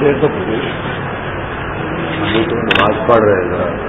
دیر تو نماز پڑھ رہے ہیں۔ ذرا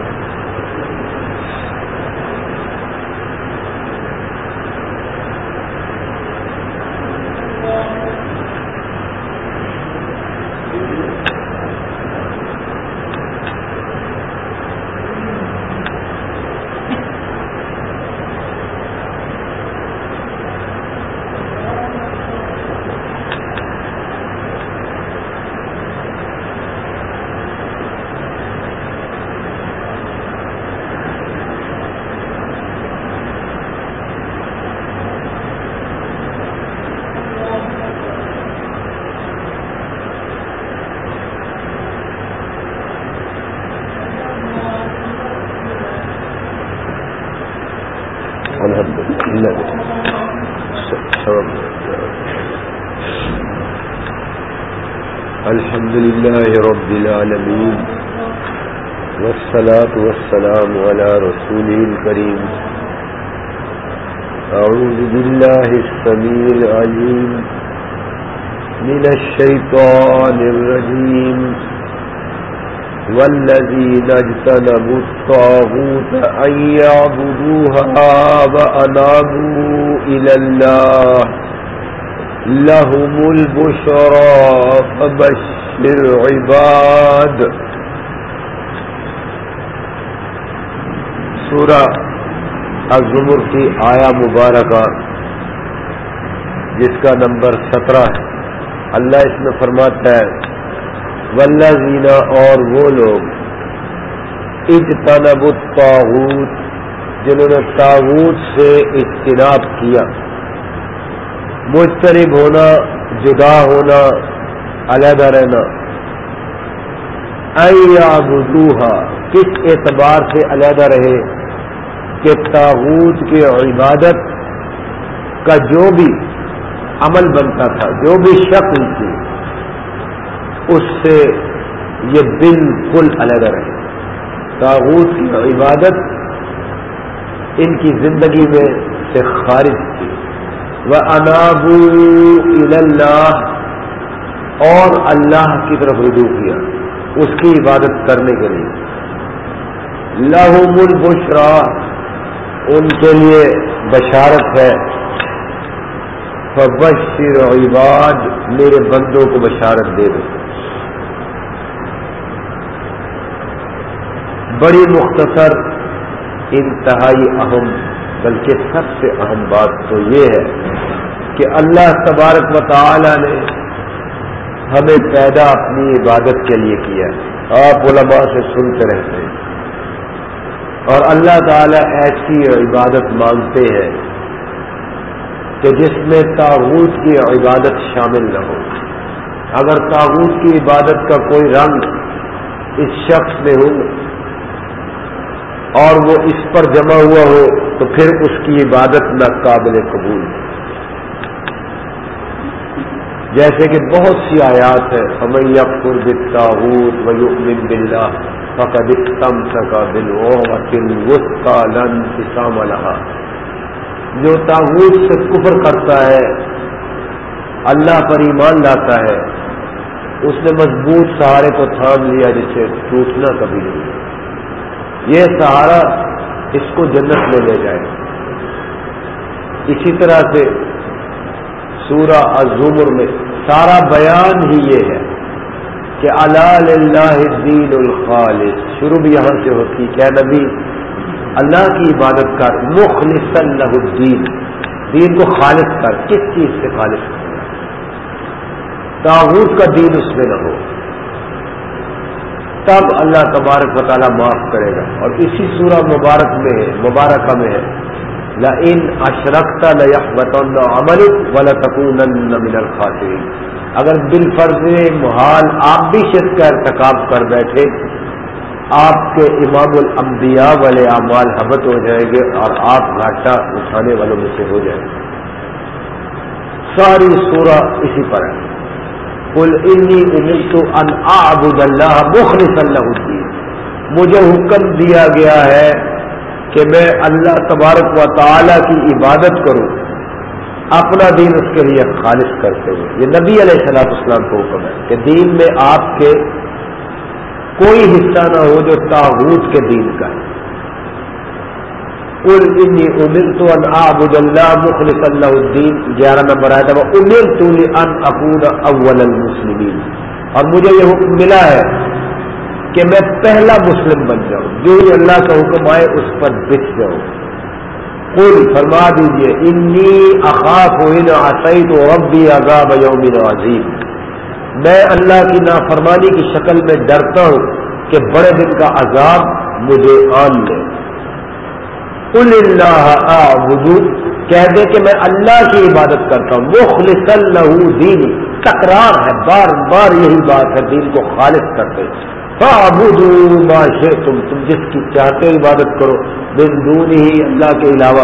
الحمد لله رب العالمين والصلاة والسلام على رسوله الكريم. أعوذ بالله السميع العليم من الشيطان الرجيم. والذين اجتنبوا الطاغوت أن يعبدوها وأنابوا إلى الله. لهم البشرى فبشر عباد سورہ الزمر کی آیا مبارکہ، جس کا نمبر سترہ ہے۔ اللہ اس میں فرماتا ہے ولہ زینا اور وہ لوگ اجتنب الطاغوت، جنہوں نے تاغوت سے اجتناب کیا۔ مجترب ہونا، جدا ہونا، علیحدہ رہنا۔ بدوہا کس اعتبار سے علیحدہ رہے؟ کہ تاغوت کی عبادت کا جو بھی عمل بنتا تھا، جو بھی شکل تھی، اس سے یہ بالکل علیحدہ رہے۔ تاغوت کی عبادت ان کی زندگی میں سے خارج تھی۔ انابو اللہ اور اللہ کی طرف رجوع کیا اس کی عبادت کرنے کے لیے۔ لہم البشرا ان کے لیے بشارت ہے۔ فبشر عباد، میرے بندوں کو بشارت دے دو۔ بڑی مختصر انتہائی اہم، بلکہ سب سے اہم بات تو یہ ہے کہ اللہ تبارک و تعالی نے ہمیں پیدا اپنی عبادت کے لیے کیا۔ آپ علماء سے سنتے رہتے ہیں۔ اور اللہ تعالی ایسی عبادت مانگتے ہیں کہ جس میں تاغوت کی عبادت شامل نہ ہو۔ اگر تاغوت کی عبادت کا کوئی رنگ اس شخص میں ہو اور وہ اس پر جمع ہوا ہو تو پھر اس کی عبادت نہ قابل قبول۔ جیسے کہ بہت سی آیات ہیں ہمیں یقر بتاحت ویؤمن باللہ فقد استم سکا دل وسطا لن اسام جو تاغوت سے کفر کرتا ہے، اللہ پر ایمان لاتا ہے، اس نے مضبوط سہارے کو تھام لیا جسے ٹوٹنا کبھی نہیں۔ یہ سہارا اس کو جنت میں لے جائے۔ اسی طرح سے سورہ الزمر میں سارا بیان ہی یہ ہے کہ اللہ الدین الخالص، شروع بھی یہاں سے ہوتی کیا نبی، اللہ کی عبادت کر مخلص اللہ الدین، دین کو خالص کر، کس چیز سے خالص؟ کر تاغوت کا دین اس میں نہ ہو۔ تب اللہ تبارک و تعالیٰ معاف کرے گا۔ اور اسی سورہ مبارک میں مبارکہ میں ہے لا ان اشرکتا بطن عمل ولا تکون من الخاسرین۔ اگر دل فرض محال آپ بھی شرک کا ارتکاب کر بیٹھے، آپ کے امام الانبیاء والے اعمال حبت ہو جائیں گے اور آپ گھاٹا اٹھانے والوں میں سے ہو جائیں گے۔ ساری سورہ اسی پر ہے۔ کل انی امرت ان آبد اللہ مخلص اللہ الدین۔ مجھے حکم دیا گیا ہے کہ میں اللہ تبارک و تعالی کی عبادت کروں، اپنا دین اس کے لیے خالص کرتے ہوئے۔ یہ نبی علیہ السلام اسلام کو حکم ہے کہ دین میں آپ کے کوئی حصہ نہ ہو جو تاحود کے دین کا ہے۔ انی امر تو ان آبد اللہ مخلص اللہ الدین۔ گیارہ نمبر آیا تھا وہ امر تو ان اقود اول المسلمین۔ اور مجھے یہ حکم ملا ہے کہ میں پہلا مسلم بن جاؤں۔ جو ہی اللہ کا حکم آئے، اس پر بچ جاؤں۔ کل فرما دیجیے انی اخاف ان آسائی تو اب بھی عذاب یوم عظیم. میں اللہ کی نافرمانی کی شکل میں ڈرتا ہوں کہ بڑے دن کا عذاب مجھے آن لے۔ کل اللہ کہہ دے کہ میں اللہ کی عبادت کرتا ہوں۔ مخلص اللہ دینی، تکرار ہے، بار بار یہی بات ہے، دین کو خالص کرتے ما تم تم جس کی چاہتے عبادت کرو، من دون ہی اللہ کے علاوہ۔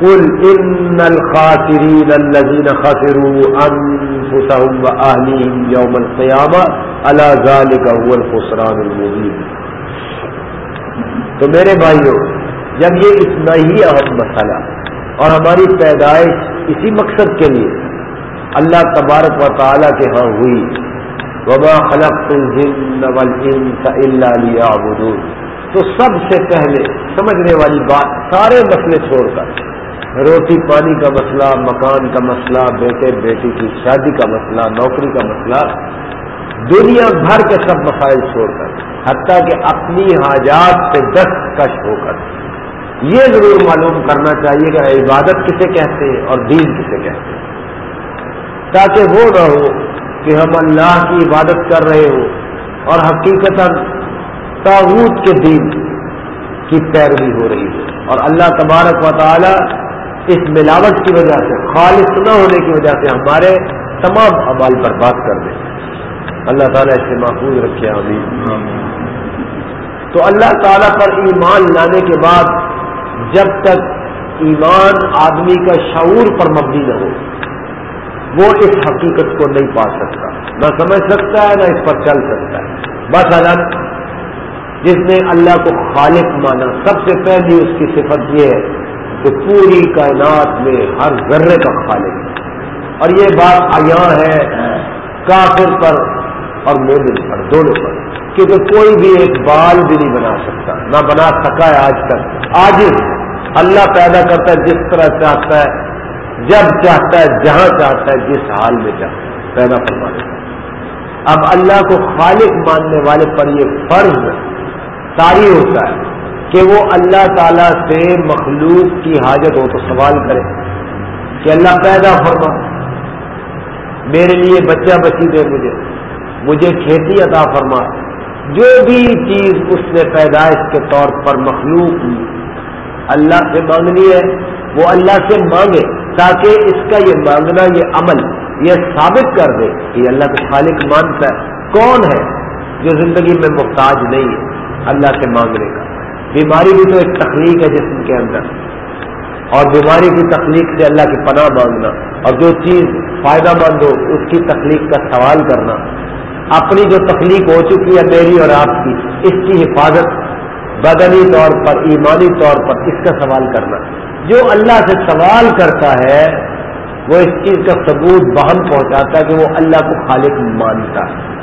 قل ان الخاسرین الذين خسروا انفسهم واهليهم يوم القيامه الا ذلك هو الخسران المبين تو میرے بھائیوں، جب یہ اتنا ہی اہم مسئلہ اور ہماری پیدائش اسی مقصد کے لیے اللہ تبارک و تعالی کے ہاں ہوئی وما خلقت الجن والانس الا ليعبدون۔ تو سب سے پہلے سمجھنے والی بات سارے مسئلے چھوڑ کر، روٹی پانی کا مسئلہ، مکان کا مسئلہ، بیٹے، بیٹی کی شادی کا مسئلہ، نوکری کا مسئلہ، دنیا بھر کے سب مسائل چھوڑ کر، حتیٰ کہ اپنی حاجات سے دست کش ہو کر۔ یہ ضرور معلوم کرنا چاہیے کہ عبادت کسے کہتے ہیں اور دین کسے کہتے ہیں۔ تاکہ وہ نہ ہو کہ ہم اللہ کی عبادت کر رہے ہوں اور حقیقت تاغوت کے دین کی پیروی ہو رہی ہے۔ اور اللہ تبارک و تعالی اس ملاوٹ کی وجہ سے، خالص نہ ہونے کی وجہ سے ہمارے تمام عمال پر بات کر دیں اللہ تعالیٰ اس سے محفوظ رکھے امین تو اللہ تعالیٰ پر ایمان لانے کے بعد جب تک ایمان آدمی کا شعور پر مبنی نہ ہو وہ اس حقیقت کو نہیں پا سکتا۔ نہ سمجھ سکتا ہے، نہ اس پر چل سکتا ہے۔ بس الگ جس نے اللہ کو خالق مانا، سب سے پہلی اس کی صفت یہ ہے کہ پوری کائنات میں ہر ذرے کا خالق ہے۔ اور یہ بات آیا ہے، کافر پر اور مومن پر، دونوں پر۔ کیونکہ کوئی بھی ایک بال بھی نہیں بنا سکتا، نہ بنا سکا ہے آج تک۔ آج اللہ پیدا کرتا ہے، جس طرح چاہتا ہے جب چاہتا ہے، جہاں چاہتا ہے، جس حال میں چاہتا ہے پیدا فرما دیتا ہے۔ اب اللہ کو خالق ماننے والے پر یہ فرض تاری ہوتا ہے کہ وہ اللہ تعالی سے مخلوق کی حاجت ہو تو سوال کرے کہ اللہ پیدا فرما۔ میرے لیے بچہ بچی دے مجھے مجھے کھیتی عطا فرما۔ جو بھی چیز اس نے پیدائش کے طور پر مخلوق اللہ سے مانگنی ہے، وہ اللہ سے مانگے۔ تاکہ اس کا یہ مانگنا، یہ عمل، یہ ثابت کر دے کہ اللہ کو خالق مانتا ہے۔ کون ہے جو زندگی میں محتاج نہیں ہے؟ اللہ سے مانگنے کا۔ بیماری بھی تو ایک تخلیق ہے جسم کے اندر۔ اور بیماری کی تخلیق سے اللہ کی پناہ مانگنا۔ اور جو چیز فائدہ مند ہو، اس کی تخلیق کا سوال کرنا۔ اپنی جو تخلیق ہو چکی ہے میری اور آپ کی، اس کی حفاظت بدنی طور پر، ایمانی طور پر اس کا سوال کرنا۔ جو اللہ سے سوال کرتا ہے، وہ اس چیز کا ثبوت بہن پہنچاتا ہے کہ وہ اللہ کو خالق مانتا ہے۔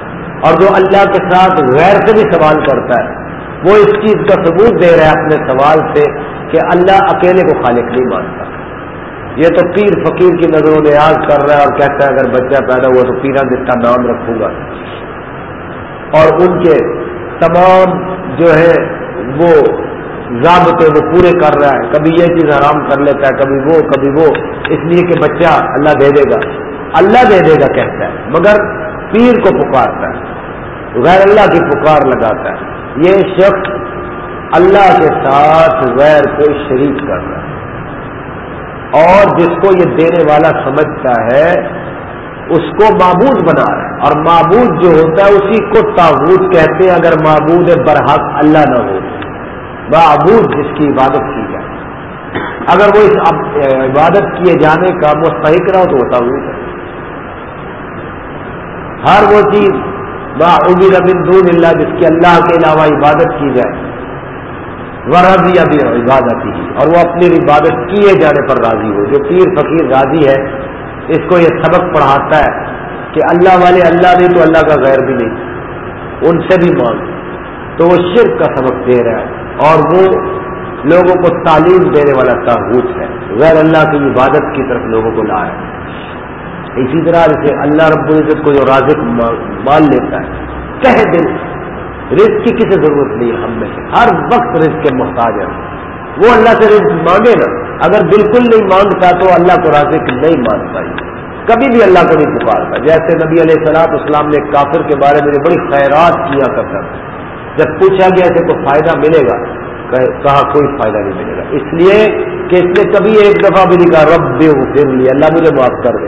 اور جو اللہ کے ساتھ غیر سے بھی سوال کرتا ہے، وہ اس چیز کا ثبوت دے رہا ہے اپنے سوال سے کہ اللہ اکیلے کو خالق نہیں مانتا۔ یہ تو پیر فقیر کی نظر و نیاز کر رہا ہے اور کہتا ہے، اگر بچہ پیدا ہوا تو پیرا جس کا نام رکھوں گا۔ اور ان کے تمام جو ہے وہ ضابطے وہ پورے کر رہا ہے، کبھی یہ چیز حرام کر لیتا ہے، کبھی وہ کبھی وہ، اس لیے کہ بچہ اللہ دے دے گا۔ اللہ دے دے گا کہتا ہے، مگر پیر کو پکارتا ہے، غیر اللہ کی پکار لگاتا ہے۔ یہ شخص اللہ کے ساتھ غیر کو شریک کر رہا ہے۔ اور جس کو یہ دینے والا سمجھتا ہے، اس کو معبود بنا رہا ہے۔ اور معبود جو ہوتا ہے، اسی کو تابوت کہتے ہیں۔ اگر معبود برحق اللہ نہ ہو۔ معبود جس کی عبادت کی جائے۔ اگر وہ اس عبادت کیے جانے کا مستحق رہا تو ہوتا وہ ہر وہ چیز با امید دون اللہ جس کی اللہ کے علاوہ عبادت کی جائے۔ ورضی ابھی عبادت ہی۔ اور وہ اپنی عبادت کیے جانے پر راضی ہو۔ جو پیر فقیر راضی ہے، اس کو یہ سبق پڑھاتا ہے کہ اللہ والے اللہ نہیں تو اللہ کا غیر بھی نہیں، ان سے بھی مانگ۔ تو وہ شرک کا سبق دے رہا ہے اور وہ لوگوں کو تعلیم دینے والا تاحوت ہے۔ غیر اللہ کی عبادت کی طرف لوگوں کو لا رہا ہے۔ اسی طرح جیسے اللہ رب العزت کو جو رازق مان لیتا ہے، کہہ دل رزق کی کسی ضرورت نہیں ہے ہم میں سے۔ ہر وقت رزق کے محتاج ہے وہ اللہ سے رزق مانگے نا۔ اگر بالکل نہیں مانگتا تو اللہ کو رازق نہیں مان پائی۔ کبھی بھی اللہ کو نہیں پکارتا۔ جیسے نبی علیہ السلاط اسلام نے کافر کے بارے میں بڑی خیرات کیا کرتا تھا۔ جب پوچھا گیا کہ کوئی فائدہ ملے گا۔ کہا کوئی فائدہ نہیں ملے گا۔ اس لیے کہ اس نے کبھی ایک دفعہ بھی نہیں کہا، رب دے پھر لیا اللہ مجھے معاف کر دے۔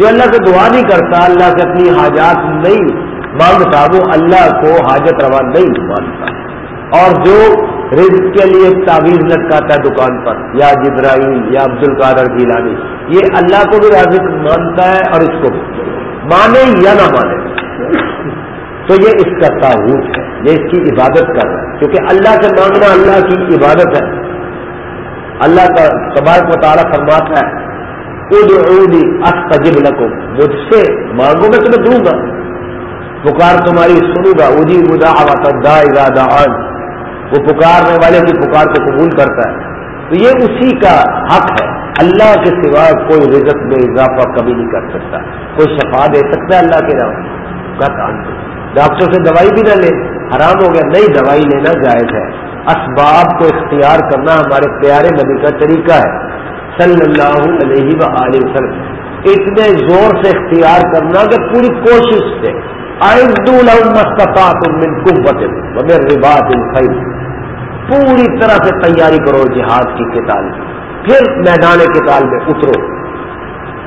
جو اللہ سے دعا نہیں کرتا، اللہ سے اپنی حاجات نہیں مانگتا، وہ اللہ کو حاجت روا نہیں مانتا۔ اور جو رزق کے لیے تعویذ لٹکاتا ہے دکان پر، یا جبرائیل، یا عبد القادر گیلانی یہ اللہ کو بھی رازق مانتا ہے اور اس کو بھی۔ مانے یا نہ مانے۔ تو یہ اس کا تعوت ہے، یہ اس کی عبادت کر رہا ہے۔ کیونکہ اللہ سے مانگنا اللہ کی عبادت ہے۔ اللہ کا تبارک مطالعہ فرماتا ہے، ادعونی استجب لکم، مجھ سے مانگو، میں تمہیں دوں گا۔ پکار تمہاری سنوں گا اجی مدا دا ارادہ آن وہ پکارنے والے کی پکار کو قبول کرتا ہے۔ تو یہ اسی کا حق ہے۔ اللہ کے سوا کوئی رزت میں اضافہ کبھی نہیں کر سکتا۔ کوئی شفا دے سکتا ہے اللہ کے نام۔ کا کام ڈاکٹر سے دوائی بھی نہ لے، حرام ہو گیا۔ نئی دوائی لینا جائز ہے۔ اسباب کو اختیار کرنا ہمارے پیارے نبی کا طریقہ ہے۔ صلی اللہ علیہ و وسلم، اتنے زور سے اختیار کرنا کہ پوری کوشش سے۔ ربات پوری طرح سے تیاری کرو جہاد کی کتاب پھر میدان کتاب میں اترو۔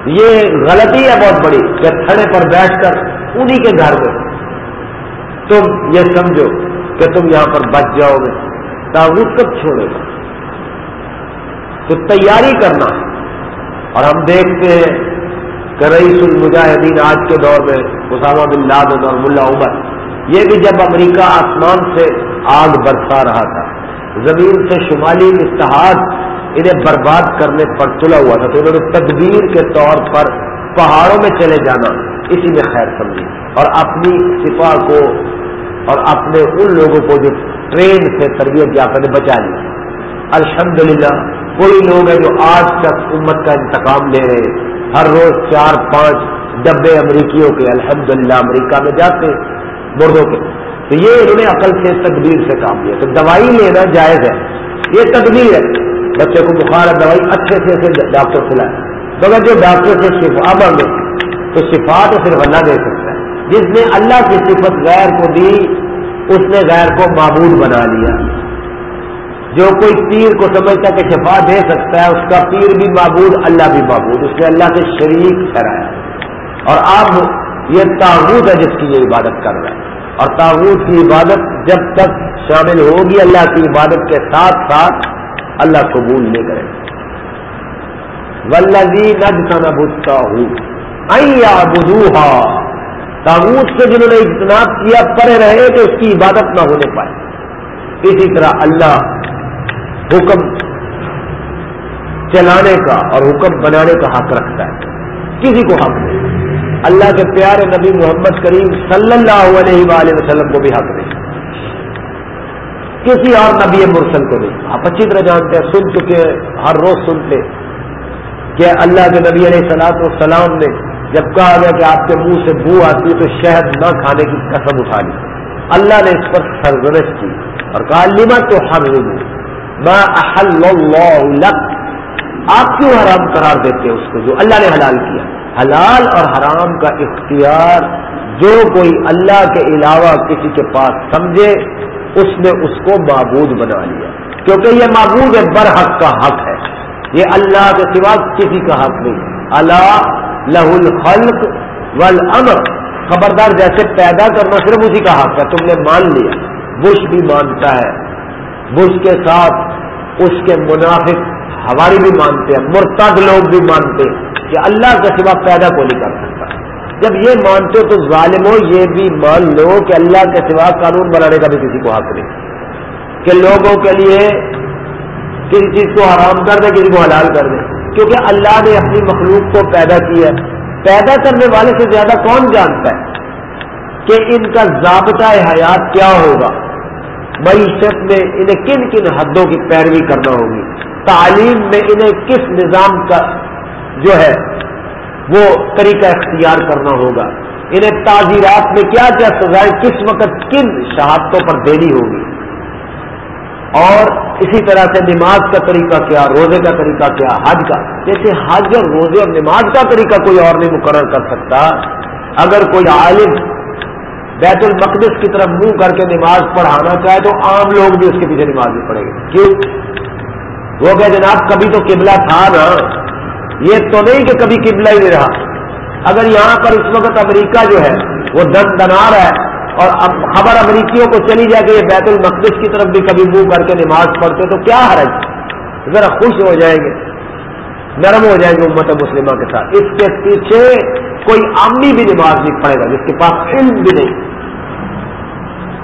یہ غلطی ہے بہت بڑی۔ کہ تھڑے پر بیٹھ کر انہی کے گھر میں تم یہ سمجھو کہ تم یہاں پر بچ جاؤ گے۔ تاغوت کب چھوڑے گا؟ تو تیاری کرنا۔ اور ہم دیکھتے ہیں کہ رئیس المجاہدین آج کے دور میں اسامہ بن لادن اور ملا عمر، یہ بھی جب امریکہ آسمان سے آگ برسا رہا تھا، زمین سے شمالی اتحاد انہیں برباد کرنے پر تلا ہوا تھا، تو انہوں نے تدبیر کے طور پر پہاڑوں میں چلے جانا۔ اسی میں خیر سمجھی اور اپنی سپاہ کو اور اپنے ان لوگوں کو جو ٹرین سے تربیت یافتہ نے بچا لی۔ الحمد للہ کوئی لوگ ہیں جو آج تک امت کا انتقام لے رہے ہر روز چار پانچ ڈبے امریکیوں کے، الحمدللہ، امریکہ میں جاتے مردوں کے۔ تو یہ انہوں نے عقل سے، تدبیر سے کام لیا تو دوائی لینا جائز ہے۔ یہ تدبیر ہے۔ بچے کو بخار ہے، دوائی اچھے سے ڈاکٹر سے لائے مگر جو ڈاکٹر سے شفا مانگے تو شفا تو صرف اللہ دے سکتا ہے۔ جس نے اللہ کی صفت غیر کو دی، اس نے غیر کو معبود بنا لیا۔ جو کوئی پیر کو سمجھتا کہ شفا دے سکتا ہے، اس کا پیر بھی معبود، اللہ بھی معبود۔ اس نے اللہ سے شریک ٹھہرایا۔ اور اب یہ تاغوت ہے جس کی یہ عبادت کر رہا ہے۔ اور تاغوت کی عبادت جب تک شامل ہوگی، اللہ کی عبادت کے ساتھ ساتھ اللہ قبول نہیں کرے گا۔ ولزی نج کا نہ بھجتا ہوں تاغوت سے جنہوں نے اجتناب کیا پڑے رہے تو اس کی عبادت نہ ہونے پائے۔ اسی طرح اللہ حکم چلانے کا اور حکم بنانے کا حق رکھتا ہے۔ کسی کو حق نہیں۔ اللہ کے پیارے نبی محمد کریم صلی اللہ علیہ وآلہ وسلم کو بھی حق نہیں۔ کسی اور نبی مرسل کو نہیں۔ آپ اچھی طرح جانتے ہیں، سن چکے ہر روز سنتے کہ اللہ کے نبی علیہ سلاط والسلام نے جب کہا گیا کہ آپ کے منہ سے بو آتی تو شہد نہ کھانے کی قسم اٹھا لی۔ اللہ نے اس پر سرگرش کی اور کہا لما تو ہر میں آپ کیوں حرام قرار دیتے اس کو جو اللہ نے حلال کیا؟ حلال اور حرام کا اختیار جو کوئی اللہ کے علاوہ کسی کے پاس سمجھے، اس نے اس کو معبود بنا لیا۔ کیونکہ یہ معبود ہے برحق کا حق ہے۔ یہ اللہ کے سوا کسی کا حق نہیں۔ اللہ لہ الخلق والامر۔ خبردار جیسے پیدا کرنا صرف اسی کا حق ہے، تم نے مان لیا۔ بش بھی مانتا ہے۔ بش کے ساتھ اس کے منافق ہماری بھی مانتے ہیں، مرتد لوگ بھی مانتے ہیں کہ اللہ کا سوا پیدا کو نہیں کر سکتا۔ جب یہ مانتے ہو تو ظالموں یہ بھی مان لو کہ اللہ کے سوا قانون بنانے کا بھی کسی کو حق نہیں۔ کہ لوگوں کے لیے کسی چیز کو حرام کر دے، کسی کو حلال کر دے۔ کیونکہ اللہ نے اپنی مخلوق کو پیدا کیا پیدا کرنے والے سے زیادہ کون جانتا ہے کہ ان کا ضابطہ حیات کیا ہوگا؟ معیشت میں انہیں کن کن حدوں کی پیروی کرنا ہوگی؟ تعلیم میں انہیں کس نظام کا جو ہے وہ طریقہ اختیار کرنا ہوگا؟ انہیں تعزیرات میں کیا کیا سزائیں کس وقت کن شہادتوں پر دینی ہوگی؟ اور اسی طرح سے نماز کا طریقہ کیا، روزے کا طریقہ کیا، حج کا۔ جیسے حج اور روزے اور نماز کا طریقہ کوئی اور نہیں مقرر کر سکتا۔ اگر کوئی عالم بیت المقدس کی طرف منہ کر کے نماز پڑھانا چاہے تو عام لوگ بھی اس کے پیچھے نماز نہیں پڑھیں گے۔ کیوں؟ وہ کہ جناب، کبھی تو قبلہ تھا نا۔ یہ تو نہیں کہ کبھی قبلہ ہی نہیں رہا۔ اگر یہاں پر اس وقت امریکہ جو ہے وہ دن دنار ہے اور اب خبر امریکیوں کو چلی جائے کہ یہ بیت المقدس کی طرف بھی کبھی منہ کر کے نماز پڑھتے تو کیا حرج؟ ذرا خوش ہو جائیں گے، نرم ہو جائیں گے امت مسلمہ کے ساتھ۔ اس کے پیچھے کوئی عامی بھی نماز نہیں پڑے گا، جس کے پاس علم بھی نہیں۔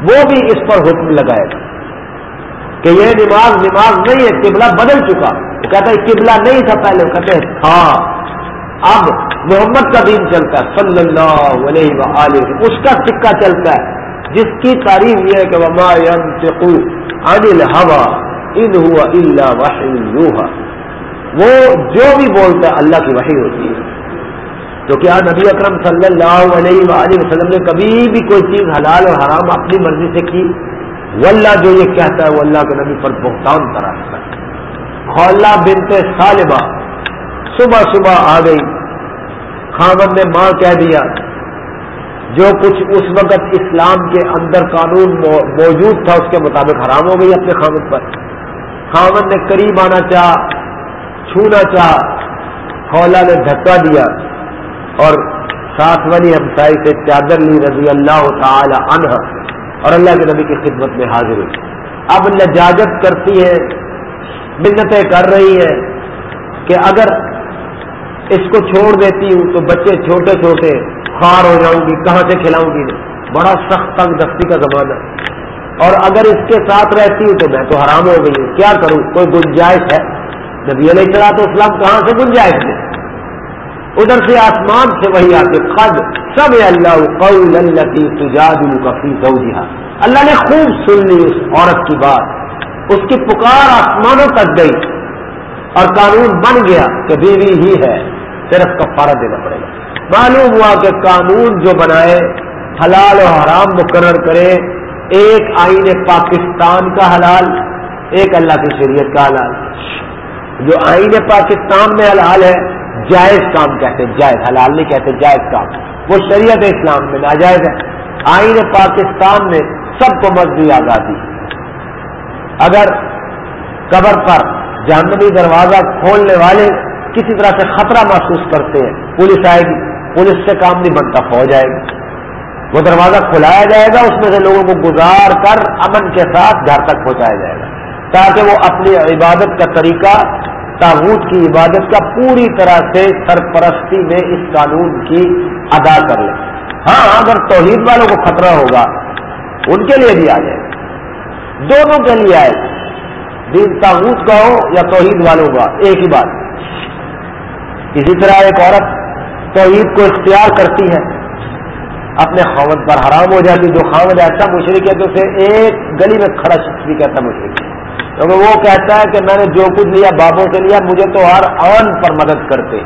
وہ بھی اس پر حکم لگائے گا کہ یہ نماز نماز نہیں ہے، قبلہ بدل چکا۔ وہ کہتا ہے، قبلہ نہیں تھا پہلے، وہ کہتے ہیں، تھا۔ اب محمد کا دین چلتا ہے، صلی اللہ علیہ وآلہ۔ اس کا سکہ چلتا ہے۔ جس کی تعریف یہ ہے کہ وما عن الهوى ان هو الا وحی وہ جو بھی بولتا ہے، اللہ کی وحی ہوتی ہے۔ تو کیا نبی اکرم صلی اللہ علیہ وآلہ وسلم نے کبھی بھی کوئی چیز حلال اور حرام اپنی مرضی سے کی؟ واللہ جو یہ کہتا ہے، وہ اللہ کے نبی پر بہتان تراتا ہے۔ خولہ بنت صالبہ صبح صبح آ گئی۔ خامد نے ماں کہہ دیا، جو کچھ اس وقت اسلام کے اندر قانون موجود تھا، اس کے مطابق حرام ہو گئی اپنے خامد پر۔ خامد نے قریب آنا چاہ چھونا چاہ خولا نے دھکا دیا۔ اور ساتھ والی ہمسائی سے چادر لی رضی اللہ تعالی عنہ، اور اللہ کے نبی کی خدمت میں حاضر ہوئی۔ اب لجاجت کرتی ہے، منتیں کر رہی ہے کہ اگر اس کو چھوڑ دیتی ہوں تو بچے چھوٹے چھوٹے خار ہو جاؤں گی، کہاں سے کھلاؤں گی؟ بڑا سخت تنگ دستی کا زمانہ اور اگر اس کے ساتھ رہتی ہوں تو میں تو حرام ہو گئی ہوں۔ کیا کروں؟ کوئی گنجائش ہے؟ نبی علیہ چلا تو اسلام کہاں سے گنجائش ہے ادھر سے آسمان سے وہی آتے۔ خد سب اللہ قول اللہ کی تجاد کفی اللہ نے خوب سن لی اس عورت کی بات۔ اس کی پکار آسمانوں تک گئی۔ اور قانون بن گیا کہ بیوی ہی ہے۔ صرف کفارہ دینا پڑے گا۔ معلوم ہوا کہ قانون جو بنائے، حلال و حرام مقرر کرے، ایک آئین پاکستان کا حلال، ایک اللہ کی شریعت کا حلال۔ جو آئین پاکستان میں حلال ہے، جائز کام کہتے ہیں، جائز۔ حلال نہیں کہتے، جائز کام۔ وہ شریعت اسلام میں ناجائز ہے۔ آئین پاکستان میں سب کو مرضی آزادی۔ اگر قبر پر جہنمی دروازہ کھولنے والے کسی طرح سے خطرہ محسوس کرتے ہیں، پولیس آئے گی، پولیس سے کام نہیں بنتا ہو جائے گا وہ دروازہ کھلایا جائے گا، اس میں سے لوگوں کو گزار کر امن کے ساتھ گھر تک پہنچایا جائے گا۔ تاکہ وہ اپنی عبادت کا طریقہ، تاغوت کی عبادت کا پوری طرح سے سرپرستی میں اس قانون کی ادا کر لیں ہاں اگر توحید والوں کو خطرہ ہوگا، ان کے لیے بھی آ جائے۔ گا دونوں کے لیے آئے۔ دین تاغوت کا ہو یا توحید والوں کا، ایک ہی بات۔ اسی طرح ایک عورت توحید کو اختیار کرتی ہے، اپنے خامد پر حرام ہو جاتی، جو خامد ایسا مشرق ہے تو اسے ایک گلی میں کھڑا شخص بھی کہتا مشرق کیونکہ وہ کہتا ہے کہ میں نے جو کچھ لیا بابوں سے لیا، مجھے تو ہر آن پر مدد کرتے۔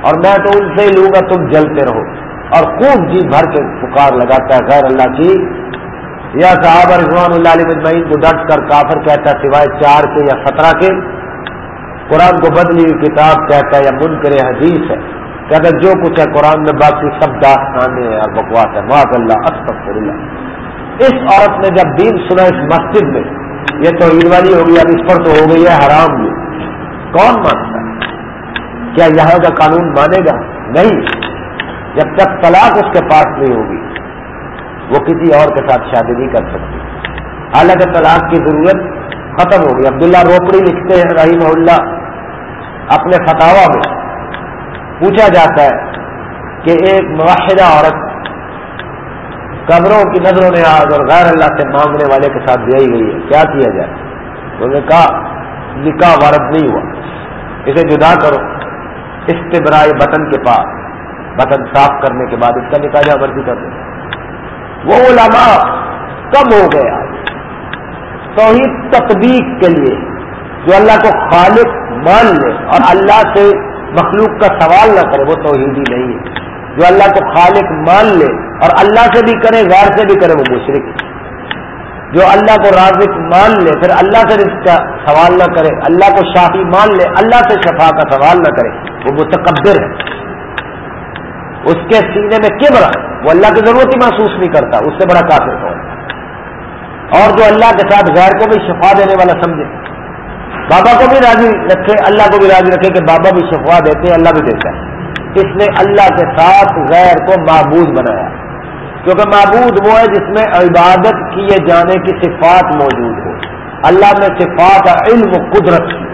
اور میں تو ان سے ہی لوں گا، تم جلتے رہو۔ اور خوب جی بھر کے پکار لگاتا ہے، غیر اللہ کی یا صاحب رضوان اللہ علیہ مجمعین کو ڈٹ کر کافر کہتا ہے سوائے چار کے یا سترہ کے قرآن کو بدلی ہوئی کتاب کہتا ہے یا منکر حدیث ہے کہتا ہے جو کچھ ہے قرآن میں باقی سب داستانے ہیں اور بکواس ہے، معاذ اللہ استغفر اللہ اس عورت نے جب دین سنا اس مسجد میں، یہ تو عید والی ہوگی اب اس پر تو ہو گئی ہے، حرام بھی کون مانتا؟ ہے کیا یہاں کا قانون مانے گا؟ نہیں۔ جب تک طلاق اس کے پاس نہیں ہوگی، وہ کسی اور کے ساتھ شادی نہیں کر سکتی۔ حالانکہ طلاق کی ضرورت ختم ہو گئی۔ عبداللہ روپڑی لکھتے ہیں رحیم اللہ اپنے فتوا میں پوچھا جاتا ہے کہ ایک معاہدہ عورت قبروں کی نظروں نے آج اور غیر اللہ سے مانگنے والے کے ساتھ بیائی گئی ہے، کیا کیا جائے؟ انہوں نے کہا، نکاح وارد نہیں ہوا۔ اسے جدا کرو۔ استبرائے بٹن کے پاس بٹن صاف کرنے کے بعد اس کا نکاح جہاں مرضی کر دیں وہ علماء کم ہو گیا توحید تطبیق کے لیے جو اللہ کو خالق مان لے اور اللہ سے مخلوق کا سوال نہ کرے، وہ توحیدی نہیں ہے۔ جو اللہ کو خالق مان لے اور اللہ سے بھی کرے، غیر سے بھی کرے، وہ مشرق جو اللہ کو رازق مان لے، پھر اللہ سے رزق کا سوال نہ کرے، اللہ کو شافی مان لے، اللہ سے شفا کا سوال نہ کرے، وہ متقبر ہے۔ اس کے سینے میں کبر ہے وہ اللہ کی ضرورت ہی محسوس نہیں کرتا، اس سے بڑا کافر کون؟ اور جو اللہ کے ساتھ غیر کو بھی شفا دینے والا سمجھے۔ بابا کو بھی راضی رکھے، اللہ کو بھی راضی رکھے کہ بابا بھی شفا دیتے ہیں، اللہ بھی دیتا ہے۔ اس نے اللہ کے ساتھ غیر کو معبود بنایا۔ کیونکہ معبود وہ ہے جس میں عبادت کیے جانے کی صفات موجود ہو اللہ میں صفات علم و قدرت کی۔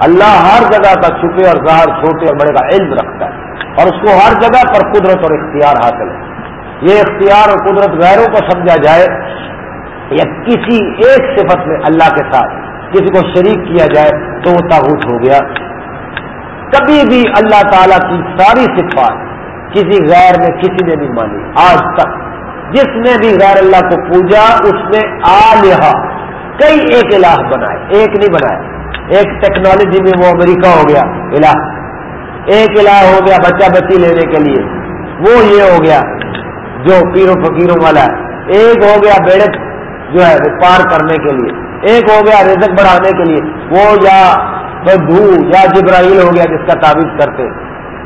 اللہ ہر جگہ کا چھپے اور ظاہر چھوٹے اور بڑے کا علم رکھتا ہے۔ اور اس کو ہر جگہ پر قدرت اور اختیار حاصل ہے۔ یہ اختیار اور قدرت غیروں کو سمجھا جائے یا کسی ایک صفت میں اللہ کے ساتھ۔ کسی کو شریک کیا جائے تو وہ تاغوت ہو گیا۔ کبھی بھی اللہ تعالیٰ کی ساری صفات کسی غیر نے کسی نے بھی مانی۔ آج تک جس نے بھی غیر اللہ کو پوجا، اس نے آ کئی ایک الہ بنائے۔ ایک نہیں بنایا ایک ٹیکنالوجی میں وہ امریکہ ہو گیا، الہ۔ ایک الہ ہو گیا بچہ بچی لینے کے لیے۔ وہ یہ ہو گیا جو پیروں فقیروں والا ہے۔ ایک ہو گیا بیڑک جو ہے پار کرنے کے لیے۔ ایک ہو گیا رزق بڑھانے کے لیے، وہ یا دھو یا جبراہیل ہو گیا جس کا تعویذ کرتے۔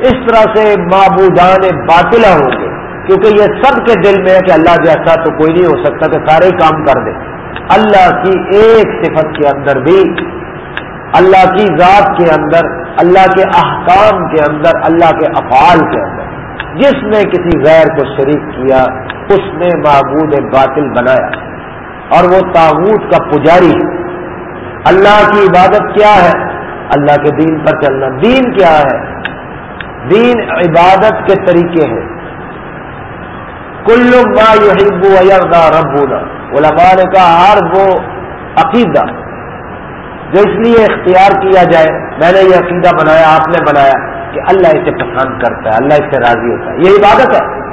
اس طرح سے معبودان باطلا ہوں گے، کیونکہ یہ سب کے دل میں ہے کہ اللہ جیسا تو کوئی نہیں ہو سکتا کہ سارے کام کر دے۔ اللہ کی ایک صفت کے اندر بھی، اللہ کی ذات کے اندر، اللہ کے احکام کے اندر، اللہ کے افعال کے اندر۔ جس نے کسی غیر کو شریک کیا، اس نے معبود باطل بنایا۔ اور وہ تاغوت کا پجاری اللہ کی عبادت کیا ہے؟ اللہ کے دین پر چلنا۔ دین کیا ہے؟ دین عبادت کے طریقے ہیں۔ کل ما یحب یردا ربنا۔ علماء نے کہا، ہر وہ عقیدہ جو اس لیے اختیار کیا جائے۔ میں نے یہ عقیدہ بنایا، آپ نے بنایا کہ اللہ اسے پسند کرتا ہے، اللہ اس سے راضی ہوتا ہے۔ یہ عبادت ہے۔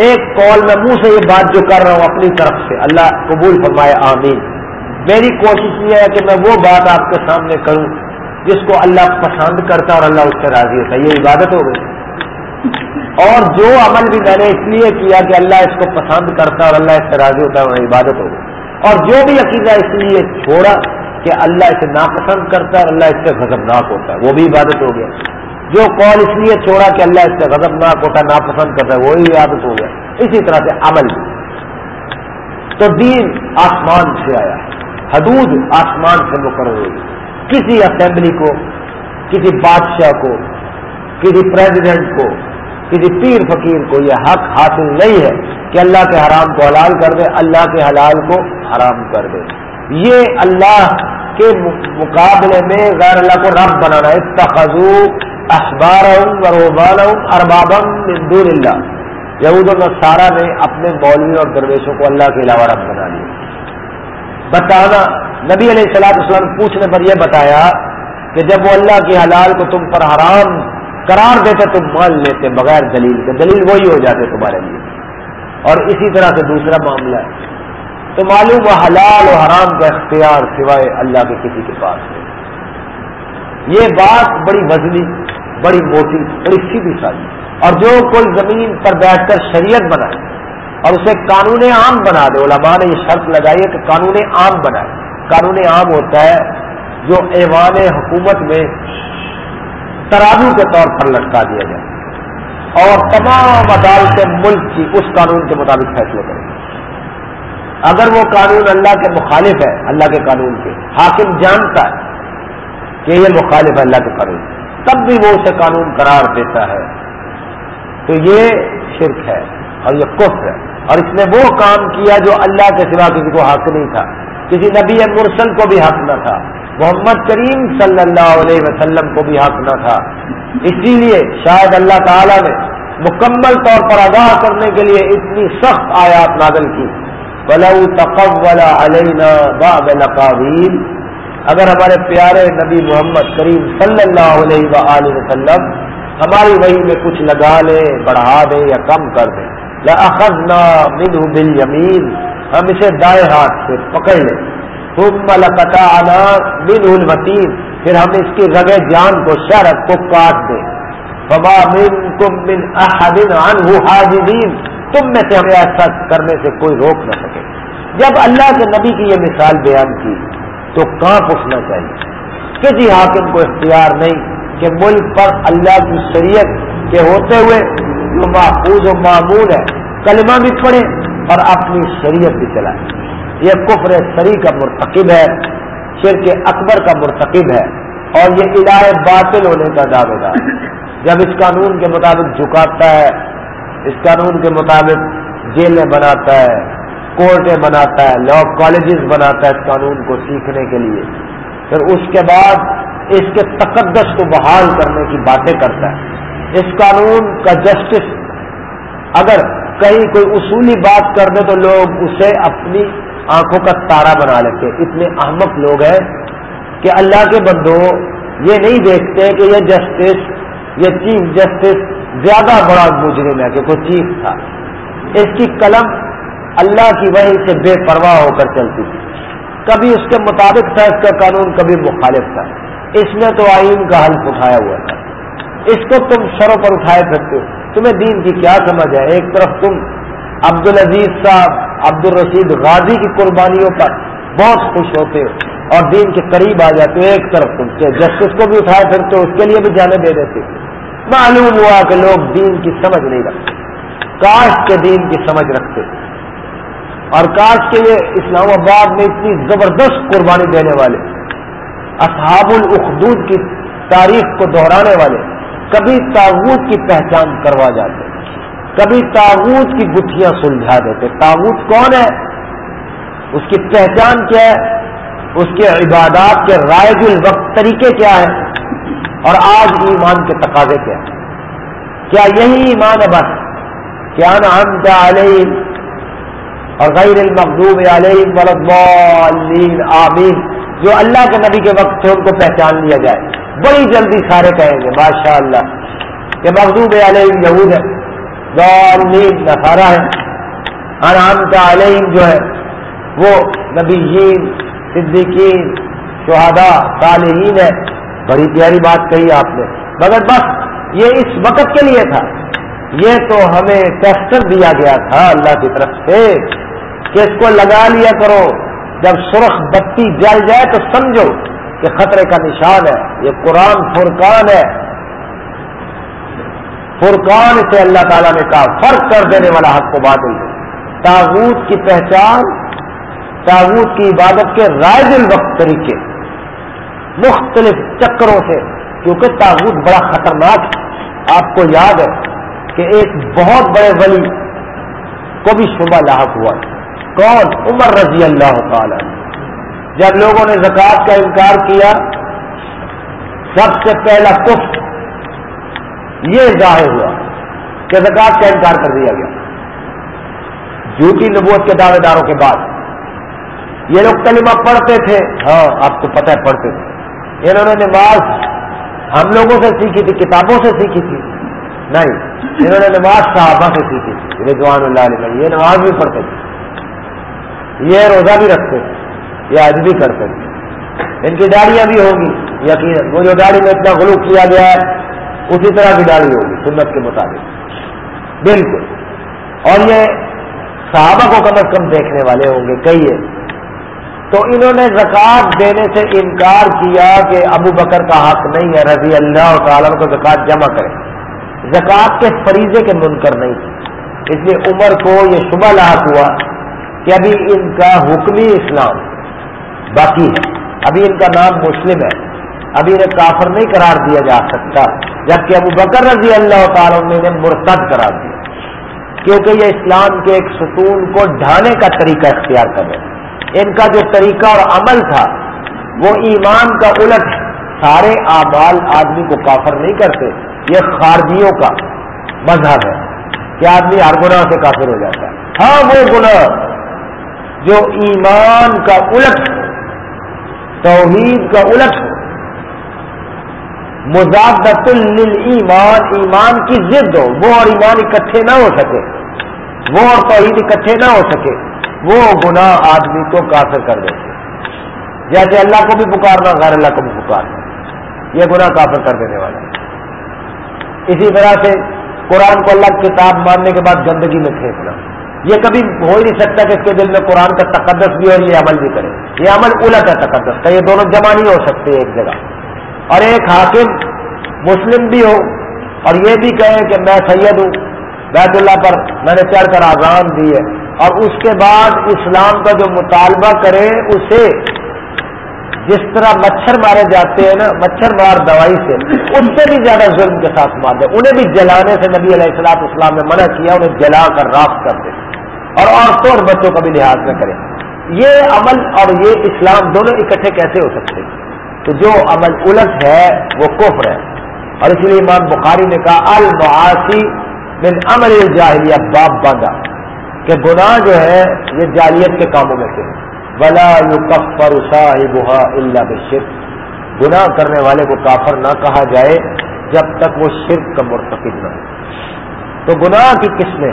ایک کال میں منہ سے یہ بات جو کر رہا ہوں اپنی طرف سے، اللہ قبول فرمائے، آمین۔ میری کوشش یہ ہے کہ میں وہ بات آپ کے سامنے کروں جس کو اللہ پسند کرتا اور اللہ اس سے راضی ہوتا ہے۔ یہ عبادت ہو گئی۔ اور جو عمل بھی میں نے اس لیے کیا کہ اللہ اس کو پسند کرتا اور اللہ اس سے راضی ہوتا ہے عبادت ہو گئی۔ اور جو بھی عقیدہ اس لیے چھوڑا کہ اللہ اسے ناپسند کرتا ہے اور اللہ اس سے غضبناک ہوتا ہے، وہ بھی عبادت ہو گیا۔ جو قول اس لیے چھوڑا کہ اللہ اس سے غضبناک ہوتا ناپسند کرتا ہے، وہی عبادت ہو گیا۔ اسی طرح سے عمل تو دین آسمان سے آیا حدود آسمان سے مقرر ہوئی۔ کسی اسمبلی کو، کسی بادشاہ کو، کسی پریزیڈنٹ کو، کسی پیر فقیر کو یہ حق حاصل نہیں ہے کہ اللہ کے حرام کو حلال کر دے، اللہ کے حلال کو حرام کر دے۔ یہ اللہ کے مقابلے میں غیر اللہ کو رب بنانا ہے۔ تخذو اخبار اربابم دون اللہ۔ یہود و سارا نے اپنے مولوی اور درویشوں کو اللہ کے علاوہ رب بنا لیا۔ بتانا، نبی علیہ السلاط اسلام پوچھنے پر یہ بتایا کہ جب وہ اللہ کی حلال کو تم پر حرام قرار دیتے تم مان لیتے بغیر دلیل کے، دلیل وہی ہو جاتے تمہارے لیے۔ اور اسی طرح سے دوسرا معاملہ ہے۔ تو معلوم وہ حلال و حرام کا اختیار سوائے اللہ کے کسی کے پاس ہے یہ بات بڑی وزنی، بڑی موٹی، بڑی سیدھی سادی اور جو کوئی زمین پر بیٹھ کر شریعت بنائے اور اسے قانون عام بنا دے، علماء نے یہ شرط لگائی ہے کہ قانون عام بنائے۔ قانون عام ہوتا ہے جو ایوان حکومت میں ترازو کے طور پر لٹکا دیا جائے۔ اور تمام عدالتیں ملک کی اس قانون کے مطابق فیصلے کریں اگر وہ قانون اللہ کے مخالف ہے، اللہ کے قانون کے، حاکم جانتا ہے کہ یہ مخالف اللہ کے قانون تب بھی وہ اسے قانون قرار دیتا ہے۔ تو یہ شرک ہے اور یہ کف ہے۔ اور اس نے وہ کام کیا جو اللہ کے سوا کسی کو حق نہیں تھا۔ کسی نبی مرسل کو بھی حق نہ تھا۔ محمد کریم صلی اللہ علیہ وسلم کو بھی حق نہ تھا۔ اسی لیے شاید اللہ تعالی نے مکمل طور پر آگاہ کرنے کے لیے اتنی سخت آیات نازل کی۔ بلو تقول علینا باب نقابیل اگر ہمارے پیارے نبی محمد کریم صلی اللہ علیہ وآلہ وسلم ہماری وہی میں کچھ لگا لے، بڑھا دے یا کم کر دے، لأخذنا منه بالیمین ہم اسے دائیں ہاتھ سے پکڑ لیں۔ ثم لقطعنا منه المتین پھر ہم اس کی رگے جان کو، شرط کو کاٹ دیں فما منکم من احد عنه حاجزین تم میں سے ہمیں ایسا کرنے سے کوئی روک نہ سکے۔ جب اللہ کے نبی کی یہ مثال بیان کی تو کہاں پوچھنا چاہیے۔ کسی حاکم کو اختیار نہیں کہ ملک پر اللہ کی شریعت کے ہوتے ہوئے جو محفوظ و معمول ہے، کلمہ بھی پڑھے اور اپنی شریعت بھی چلائے۔ یہ کفر سری کا مرتکب ہے، شرک اکبر کا مرتکب ہے اور یہ ادارے باطل ہونے کا دعوے دار جب اس قانون کے مطابق جھکاتا ہے، اس قانون کے مطابق جیلیں بناتا ہے کورٹیں بناتا ہے لا کالجز بناتا ہے اس قانون کو سیکھنے کے لیے۔ پھر اس کے بعد اس کے تقدس کو بحال کرنے کی باتیں کرتا ہے۔ اس قانون کا جسٹس اگر کہیں کوئی اصولی بات کر دے تو لوگ اسے اپنی آنکھوں کا تارا بنا لیتے اتنے احمق لوگ ہیں کہ اللہ کے بندوں یہ نہیں دیکھتے کہ یہ جسٹس یہ چیف جسٹس زیادہ بڑا مجرم ہے کہ کوئی چیز تھا۔ اس کی قلم اللہ کی وحی سے بے پرواہ ہو کر چلتی تھی۔ کبھی اس کے مطابق تھا اس کا قانون، کبھی مخالف تھا۔ اس میں تو آئین کا حلف اٹھایا ہوا تھا۔ اس کو تم سروں پر اٹھائے پھرتے ہو۔ تمہیں دین کی کیا سمجھ ہے؟ ایک طرف تم عبد العزیز صاحب عبد الرشید غازی کی قربانیوں پر بہت خوش ہوتے ہو اور دین کے قریب آ جاتے ہو، ایک طرف تم جسٹس کو بھی اٹھائے پھرتے ہو، اس کے لیے بھی جانے دے دیتے معلوم ہوا کہ لوگ دین کی سمجھ نہیں رکھتے۔ کاش کے دین کی سمجھ رکھتے۔ اور کاش کے یہ اسلام آباد میں اتنی زبردست قربانی دینے والے، اصحاب الاخدود کی تاریخ کو دہرانے والے، کبھی تاغوت کی پہچان کروا جاتے، کبھی تاغوت کی گٹھیاں سلجھا دیتے۔ تاغوت کون ہے؟ اس کی پہچان کیا ہے؟ اس کے عبادات کے رائج الوقت طریقے کیا ہیں؟ اور آج ایمان کے تقاضے کیا کیا یہی ایمان ہے بس؟ کیا نام کیا علیہ اور غیر المقوب علیہ آمین۔ جو اللہ کے نبی کے وقت سے ان کو پہچان لیا جائے۔ بڑی جلدی سارے کہیں گے ماشاء اللہ کہ مقدوب علیہ یہود ہے غالین نسارا ہے انعام کا علیہ جو ہے وہ نبیین، صدیقین، شہداء، صالحین ہے بڑی پیاری بات کہی آپ نے۔ مگر بس، یہ اس وقت کے لیے تھا۔ یہ تو ہمیں ٹیسٹر دیا گیا تھا اللہ کی طرف سے کہ اس کو لگا لیا کرو۔ جب سرخ بتی جل جائے تو سمجھو کہ خطرے کا نشان ہے۔ یہ قرآن فرقان ہے۔ فرقان سے اللہ تعالیٰ نے کہا، فرق کر دینے والا حق کو بادل ہے تاغوت کی پہچان، تاغوت کی عبادت کے رائے الوقت طریقے، مختلف چکروں سے۔ کیونکہ تاغوت بڑا خطرناک ہے آپ کو یاد ہے کہ ایک بہت بڑے ولی کو بھی شبہ لاحق ہوا۔ کون؟ عمر رضی اللہ تعالی۔ جب لوگوں نے زکوٰۃ کا انکار کیا، سب سے پہلا کف یہ ظاہر ہوا کہ زکوٰۃ کا انکار کر دیا گیا۔ جھوٹی نبوت کے دعوے داروں کے بعد۔ یہ لوگ کلمہ پڑھتے تھے۔ ہاں آپ کو پتہ ہے، پڑھتے تھے۔ انہوں نے نماز ہم لوگوں سے سیکھی تھی، کتابوں سے سیکھی تھی۔ نہیں۔ انہوں نے نماز صحابہ سے سیکھی۔ تھی رضوان اللہ علیہ یہ نماز بھی پڑھتے تھے۔ یہ روزہ بھی رکھتے تھے۔ یہ آج بھی کرتے تھے۔ ان کی داڑیاں بھی ہوگی۔ یقین وہ جو داڑھی میں اتنا غلو کیا گیا ہے، اسی طرح کی داڑھی ہوگی، سنت کے مطابق۔ بالکل۔ اور یہ صحابہ کو کم از کم دیکھنے والے ہوں گے کئی ہے تو انہوں نے زکوٰۃ دینے سے انکار کیا کہ ابو بکر کا حق نہیں ہے، رضی اللہ تعالیٰ کو زکوٰۃ جمع کرے زکوٰۃ کے فریضے کے منکر نہیں تھے۔ اس لیے عمر کو یہ شبہ لاحق ہوا کہ ابھی ان کا حکمی اسلام باقی ہے۔ ابھی ان کا نام مسلم ہے۔ ابھی انہیں کافر نہیں قرار دیا جا سکتا، جبکہ ابو بکر رضی اللہ تعالیٰ نے انہیں مرتد قرار دیا۔ کیونکہ یہ اسلام کے ایک ستون کو ڈھانے کا طریقہ اختیار کر رہے ان کا جو طریقہ اور عمل تھا، وہ ایمان کا الٹ سارے آبال آدمی کو کافر نہیں کرتے۔ یہ خارجیوں کا مذہب ہے کہ آدمی ہر گناہ سے کافر ہو جاتا ہے۔ ہاں وہ گناہ جو ایمان کا الٹ، توحید کا الٹ مزادت ایمان ایمان کی ضد ہو۔ وہ اور ایمان اکٹھے نہ ہو سکے۔ وہ اور توحید اکٹھے نہ ہو سکے۔ وہ گناہ آدمی کو کافر کر دیتے جیسے اللہ کو بھی پکارنا، غیر اللہ کو بھی پکارنا۔ یہ گناہ کافر کر دینے والا ہے اسی طرح سے قرآن کو اللہ کتاب ماننے کے بعد گندگی میں پھینکنا یہ کبھی ہو ہی نہیں سکتا کہ اس کے دل میں قرآن کا تقدس بھی اور یہ عمل بھی کرے۔ یہ عمل الٹ ہے تقدس۔ کا یہ دونوں جمع نہیں ہو سکتے ایک جگہ۔ اور ایک حاکم مسلم بھی ہو اور یہ بھی کہے کہ میں سید ہوں، بیت اللہ پر میں نے چڑھ کر آزان دی ہے۔ اور اس کے بعد اسلام کا جو مطالبہ کرے، اسے جس طرح مچھر مارے جاتے ہیں نا، مچھر مار دوائی سے ان سے بھی زیادہ ظلم کے ساتھ مار دے انہیں بھی جلانے سے نبی علیہ السلاط اسلام نے منع کیا، انہیں جلا کر راف کر دے۔ اور عورتوں اور بچوں کا بھی لحاظ میں کرے یہ عمل اور یہ اسلام دونوں اکٹھے کیسے ہو سکتے ہیں؟ تو جو عمل الٹ ہے، وہ کفر ہے۔ اور اس لیے امام بخاری نے کہا، المعاصی من عمل جاہلیہ باب باندھا۔ کہ گناہ جو ہے، یہ جالیت کے کاموں میں سے بلا یو کفر صاحبہ اللہ بشرک گناہ کرنے والے کو کافر نہ کہا جائے جب تک وہ شرک کا مرتکب نہ ہو۔ تو گناہ کی قسمیں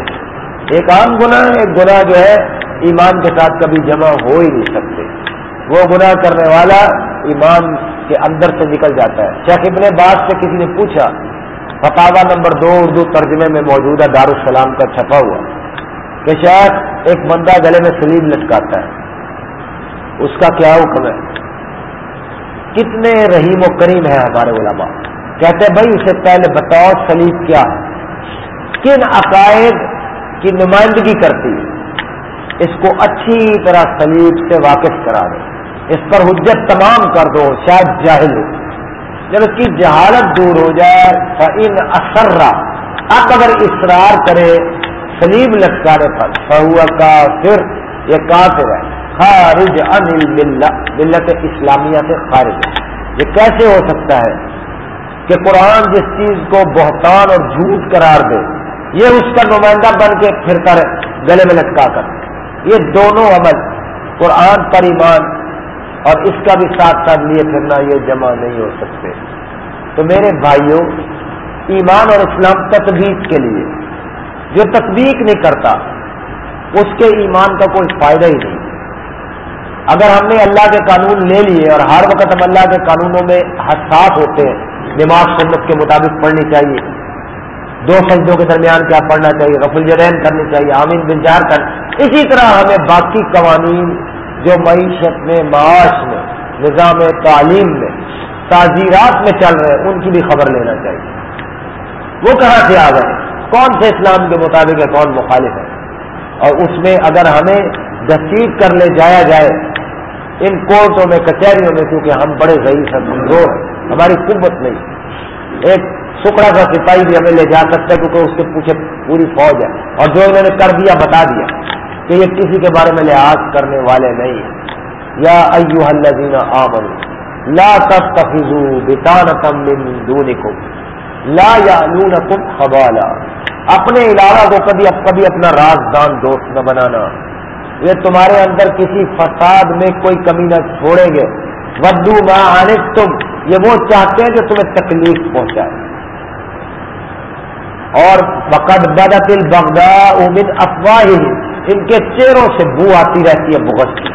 ایک عام گناہ ایک گناہ جو ہے، ایمان کے ساتھ کبھی جمع ہو ہی نہیں سکتے۔ وہ گناہ کرنے والا ایمان کے اندر سے نکل جاتا ہے۔ شیخ ابن باز سے کسی نے پوچھا فتوا نمبر دو اردو ترجمے میں موجودہ دارالسلام کا چھپا ہوا کہ شاید ایک بندہ گلے میں سلیب لٹکاتا ہے۔ اس کا کیا حکم ہے؟ کتنے رحیم و کریم ہے ہمارے علماء۔ کہتے ہیں، بھائی، اسے پہلے بتاؤ سلیب کیا؟ ہے کن عقائد کی نمائندگی کرتی ہے؟ اس کو اچھی طرح سلیب سے واقف کرا دو۔ اس پر حجت تمام کر دو، شاید جاہل ہو۔ جب اس کی جہالت دور ہو جائے ان اثر اب اگر اصرار کرے سلیب لٹکانے پر۔ فہو کا پھر یہ کافر ہے۔ خارج ان ملت اسلامیہ سے خارج۔ یہ کیسے ہو سکتا ہے کہ قرآن جس چیز کو بہتان اور جھوٹ قرار دے، یہ اس کا نمائندہ بن کے پھرتا رہے، گلے میں لٹکا کر۔ یہ دونوں عمل، قرآن پر ایمان اور اس کا بھی ساتھ ساتھ لیے پھرنا یہ جمع نہیں ہو سکتے۔ تو میرے بھائیوں، ایمان اور اسلام تطبیق کے لیے، جو تطبیق نہیں کرتا، اس کے ایمان کا کوئی فائدہ ہی نہیں۔ اگر ہم نے اللہ کے قانون لے لیے اور ہر وقت ہم اللہ کے قانونوں میں حساس ہوتے ہیں دماغ سنت کے مطابق پڑھنی چاہیے۔ دو سجدوں کے درمیان کیا پڑھنا چاہیے رف الجرین کرنی چاہیے، آمین بنجار کر اسی طرح ہمیں باقی قوانین جو معیشت میں، معاش میں، نظام تعلیم میں، تعزیرات میں چل رہے ہیں، ان کی بھی خبر لینا چاہیے۔ وہ کہاں سے آ گئے؟ کون سے اسلام کے مطابق ہے، کون مخالف ہے؟ اور اس میں اگر ہمیں دستیب کر لے، جایا جائے ان کورٹوں میں، کچہریوں میں، کیونکہ ہم بڑے ضعیف ہیں، کمزور ہیں، ہماری قوت نہیں۔ ایک سکڑا کا سپاہی بھی ہمیں لے جا سکتا ہے، کیونکہ اس کے پیچھے پوری فوج ہے۔ اور جو انہوں نے کر دیا، بتا دیا کہ یہ کسی کے بارے میں لحاظ کرنے والے نہیں یا ایو الذین آمنوا، لا تستخذوا بطانة من دونکم، لا یعلونکم خبالا اپنے علاوہ کو کبھی کبھی اپنا رازدان دوست نہ بنانا۔ یہ تمہارے اندر کسی فساد میں کوئی کمی نہ چھوڑیں گے۔ ودو ماں آنے تم یہ وہ چاہتے ہیں جو تمہیں تکلیف پہنچائے۔ اور بقد بدت البغدا امن افواہ ان کے چہروں سے بو آتی رہتی ہے بغض کی۔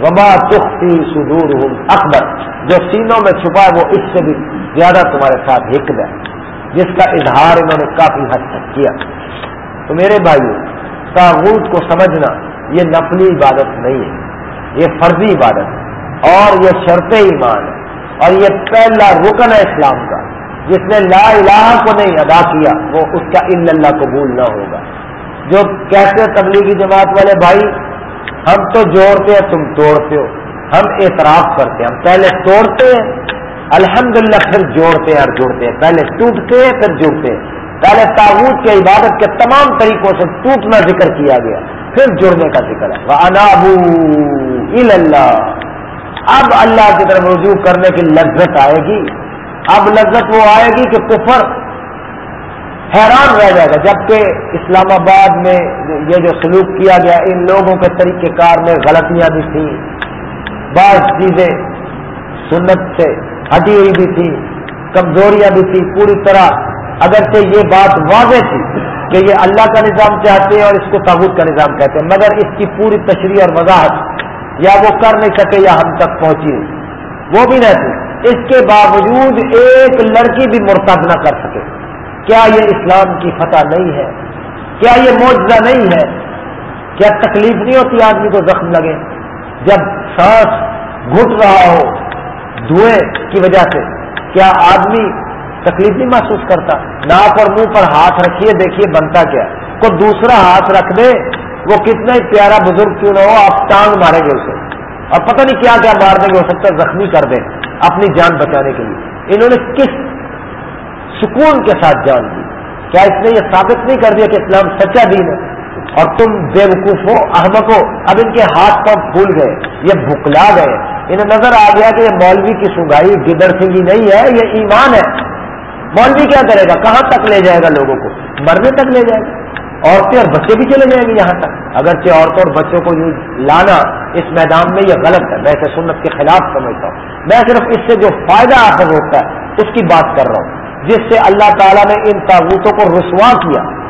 وبا تختی سدور اکبر جو سینوں میں چھپا ہے وہ اس سے بھی زیادہ تمہارے ساتھ ہک ہے۔ جس کا اظہار انہوں نے کافی حد تک کیا۔ تو میرے بھائیوں تاغوت کو سمجھنا یہ نفلی عبادت نہیں ہے، یہ فرضی عبادت ہے۔ اور یہ شرط ایمان ہے۔ اور یہ پہلا رکن ہے اسلام کا۔ جس نے لا الہ کو نہیں ادا کیا، وہ اس کا اللہ قبول نہ ہوگا۔ جو کہتے تبلیغی جماعت والے، بھائی، ہم تو جوڑتے ہیں، تم توڑتے ہو۔ ہم اعتراف کرتے ہیں۔ ہم پہلے توڑتے ہیں، الحمدللہ پھر جوڑتے ہیں اور جوڑتے ہیں۔ پہلے ٹوٹتے ہیں، پھر جڑتے ہیں۔ پہلے تابوت کے عبادت کے تمام طریقوں سے ٹوٹنا ذکر کیا گیا، پھر جڑنے کا ذکر ہے۔ انابو اللہ اب اللہ کی طرف رجوع کرنے کی لذت آئے گی۔ اب لذت وہ آئے گی کہ کفر حیران رہ جائے گا۔ جبکہ اسلام آباد میں یہ جو سلوک کیا گیا، ان لوگوں کے طریقہ کار میں غلطیاں بھی تھیں۔ بعض چیزیں سنت سے ہٹی ہوئی بھی تھی کمزوریاں بھی تھی پوری طرح اگرچہ یہ بات واضح تھی کہ یہ اللہ کا نظام چاہتے ہیں اور اس کو تابوت کا نظام کہتے ہیں، مگر اس کی پوری تشریح اور وضاحت یا وہ کر نہیں سکے یا ہم تک پہنچی وہ بھی نہیں تھی۔ اس کے باوجود ایک لڑکی بھی مرتب نہ کر سکے۔ کیا یہ اسلام کی فتح نہیں ہے؟ کیا یہ معجزہ نہیں ہے؟ کیا تکلیف نہیں ہوتی آدمی کو زخم لگے؟ جب سانس گھٹ رہا ہو دھوئیں کی وجہ سے، کیا آدمی تکلیف نہیں محسوس کرتا۔ ناک اور منہ پر ہاتھ رکھیے، دیکھیے بنتا کیا کوئی دوسرا ہاتھ رکھ دے، وہ کتنا ہی پیارا بزرگ کیوں نہ ہو، آپ ٹانگ ماریں گے اسے۔ اور پتہ نہیں کیا کیا مار دیں گے، ہو سکتا ہے زخمی کر دیں اپنی جان بچانے کے لیے۔ انہوں نے کس سکون کے ساتھ جان دی۔ کیا اس نے یہ ثابت نہیں کر دیا کہ اسلام سچا دین ہے؟ اور تم بے وقوف ہو احمد ہو، اب ان کے ہاتھ پاؤں پھول گئے۔ یہ بھکلا گئے۔ انہیں نظر آ گیا کہ یہ مولوی کی سنگائی، گدڑ سنگی نہیں ہے، یہ ایمان ہے۔ مولوی کیا کرے گا؟ کہاں تک لے جائے گا لوگوں کو؟ مرنے تک لے جائے گا۔ عورتیں اور بچے بھی چلے جائیں گے یہاں تک۔ اگرچہ عورتوں اور بچوں کو یوں لانا اس میدان میں یہ غلط ہے، میں اسے سنت کے خلاف سمجھتا ہوں۔ میں صرف اس سے جو فائدہ حاصل ہوتا ہے، اس کی بات کر رہا ہوں۔ جس سے اللہ تعالیٰ نے ان تابوتوں کو رسوا کیا۔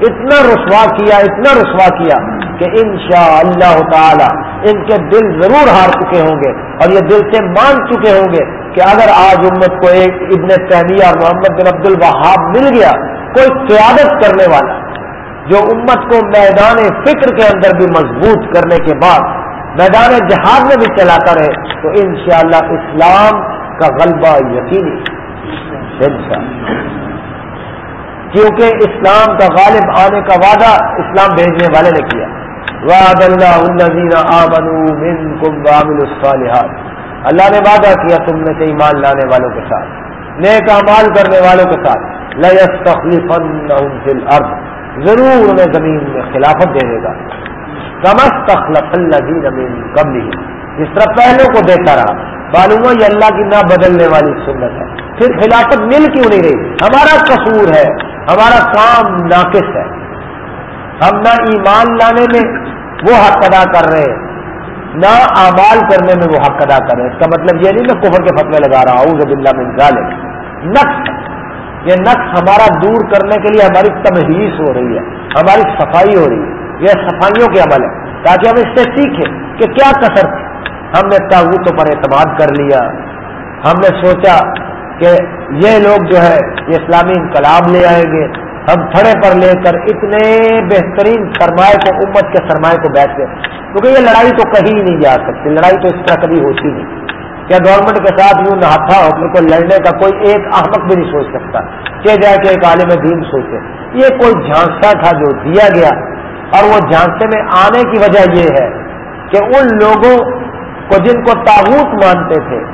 اتنا رسوا کیا، اتنا رسوا کیا کہ ان شاء اللہ تعالی ان کے دل ضرور ہار چکے ہوں گے اور یہ دل سے مان چکے ہوں گے۔ کہ اگر آج امت کو ایک ابن تیمیہ محمد بن عبد الوہاب مل گیا، کوئی قیادت کرنے والا جو امت کو میدان فکر کے اندر بھی مضبوط کرنے کے بعد میدان جہاد میں بھی چلاتا رہے، تو انشاءاللہ اسلام کا غلبہ یقینی کیونکہ اسلام کا غالب آنے کا وعدہ اسلام بھیجنے والے نے کیا۔ وعد اللہ الذین آمنوا منکم وعملوا الصالحات۔ اللہ نے وعدہ کیا تم نے سے ایمان لانے والوں کے ساتھ، نیک اعمال کرنے والوں کے ساتھ۔ لَيَسْتَخْلِفَنَّهُمْ ضرور انہیں زمین میں خلافت دے دے گا۔ کمستخلف الذین من قبلہم جس طرح پہلوں کو دیتا رہا، معلوم یہ اللہ کی نہ بدلنے والی سنت ہے۔ پھر خلافت مل کیوں نہیں رہی؟ ہمارا قصور ہے، ہمارا کام ناقص ہے۔ ہم نہ ایمان لانے میں وہ حق ادا کر رہے۔ ہیں نہ اعمال کرنے میں وہ حق ادا کر رہے ہیں اس کا مطلب یہ نہیں میں کفر کے فتوے لگا رہا ہوں زب اللہ ظالم نقص، یہ نقص ہمارا دور کرنے کے لیے ہماری تمہیس ہو رہی ہے، ہماری صفائی ہو رہی ہے۔ یہ صفائیوں کے عمل ہے تاکہ ہم اس سے سیکھیں کہ کیا کثر تھی ہم نے تاغوتوں پر اعتماد کر لیا۔ ہم نے سوچا کہ یہ لوگ جو ہے، یہ اسلامی انقلاب لے آئیں گے۔ ہم تھڑے پر لے کر اتنے بہترین سرمایہ کو، امت کے سرمایہ کو بیٹھ گئے۔ کیونکہ یہ لڑائی تو کہیں نہیں جا سکتی، لڑائی تو اس طرح کبھی ہوتی نہیں۔ کیا گورنمنٹ کے ساتھ یوں نہاتا ہو اپنے کو لڑنے کا کوئی ایک احمد بھی نہیں سوچ سکتا۔ کہ جائے کہ ایک عالم دین سوچے۔ یہ کوئی جھانسا تھا جو دیا گیا۔ اور وہ جھانسے میں آنے کی وجہ یہ ہے کہ ان لوگوں کو جن کو تاغوت مانتے تھے،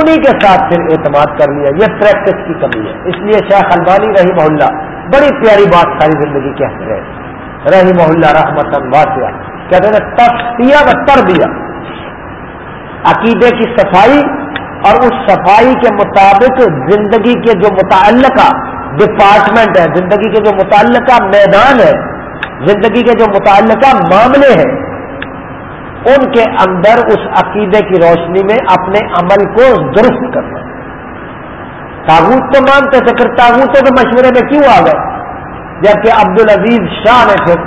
انہی کے ساتھ پھر اعتماد کر لیا۔ یہ پریکٹس کی کمی ہے۔ اس لیے شیخ البانی رہی محلہ بڑی پیاری بات ساری زندگی کہتے رہے رہی محلہ رحمت واسعہ۔ کہتے ہیں؟ تفسیا و تربیہ۔ عقیدے کی صفائی اور اس صفائی کے مطابق زندگی کے جو متعلقہ ڈپارٹمنٹ ہے، زندگی کے جو متعلقہ میدان ہے، زندگی کے جو متعلقہ معاملے ہیں، ان کے اندر اس عقیدے کی روشنی میں اپنے عمل کو درست کرنا۔ تاغوت تو مانتے تھے، پھر تاغوتوں کے مشورے میں کیوں آ گئے؟ جبکہ عبد العزیز شاہ نے پھر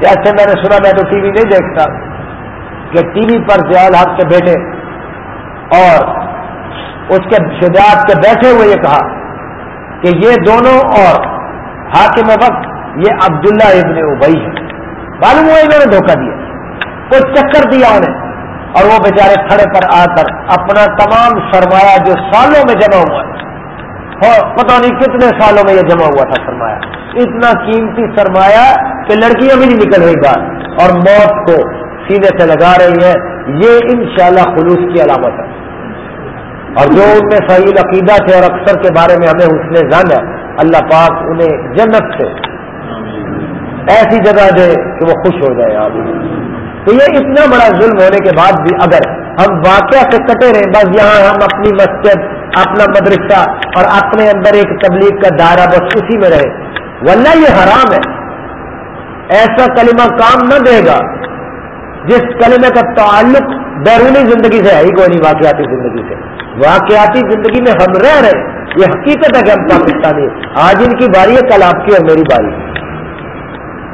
جیسے میں نے سنا، میں تو ٹی وی نہیں دیکھتا، کہ ٹی وی پر زیال حق کے بیٹے اور اس کے شجاعت کے بیٹھے ہوئے یہ کہا کہ یہ دونوں اور حاکم وقت، یہ عبداللہ ابن ابئی ہے۔ معلوم ہوا انہوں نے دھوکہ دیا کوئی چکر دیا انہیں۔ اور وہ بیچارے کھڑے پر آ کر اپنا تمام سرمایہ جو سالوں میں جمع ہوا ہے پتا نہیں کتنے سالوں میں یہ جمع ہوا تھا سرمایہ۔ اتنا قیمتی سرمایہ کہ لڑکیاں بھی نہیں نکل رہی بات، اور موت کو سینے سے لگا رہی ہے۔ یہ انشاءاللہ خلوص کی علامت ہے۔ اور جو ان میں صحیح عقیدہ تھے اور اکثر کے بارے میں ہمیں اس نے جانا اللہ پاک انہیں جنت سے ایسی جگہ دے کہ وہ خوش ہو جائے۔ آپ تو یہ اتنا بڑا ظلم ہونے کے بعد بھی اگر ہم واقعہ سے کٹے رہے بس یہاں ہم اپنی مسجد، اپنا مدرسہ اور اپنے اندر ایک تبلیغ کا دائرہ بس اسی میں رہے۔ ورنہ یہ حرام ہے۔ ایسا کلمہ کام نہ دے گا جس کلمے کا تعلق بیرونی زندگی سے ہے، ہی کوئی نہیں، واقعاتی زندگی سے۔ واقعاتی زندگی میں ہم رہ رہے یہ حقیقت ہے کہ ہم پاکستانی آج ان کی باری ہے، کل آپ کی اور میری باری۔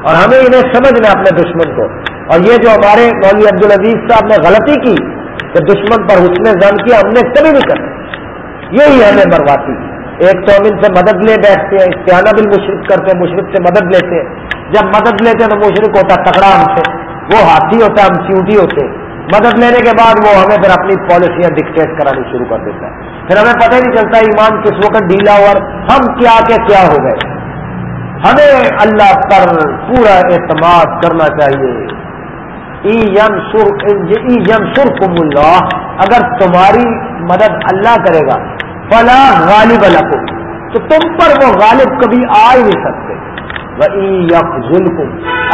اور ہمیں انہیں سمجھنا اپنے دشمن کو۔ اور یہ جو ہمارے مولوی عبد العزیز صاحب نے غلطی کی کہ دشمن پر حسن زن کیا، ہم نے کبھی نہیں کرنا۔ یہی ہمیں مرواتی۔ ایک تو ہم ان سے مدد لے بیٹھتے ہیں، استعانہ بھی مشرق کرتے ہیں، مشرق سے مدد لیتے ہیں۔ جب مدد لیتے ہیں تو مشرق ہوتا تکڑا ہم سے۔ وہ ہاتھی ہوتا ہے، ہم چیوٹی ہوتے مدد لینے کے بعد وہ ہمیں پھر اپنی پالیسیاں ڈکٹیٹ کرانی شروع کر دیتا ہے۔ پھر ہمیں پتہ نہیں چلتا ایمان کس وقت ڈھیلا اور ہم کیا کے کیا ہو گئے۔ ہمیں اللہ پر پورا اعتماد کرنا چاہیے۔ اللہ، اگر تمہاری مدد اللہ کرے گا، فلا غالب الحکم تو تم پر وہ غالب کبھی آ ہی نہیں سکتے۔ وہ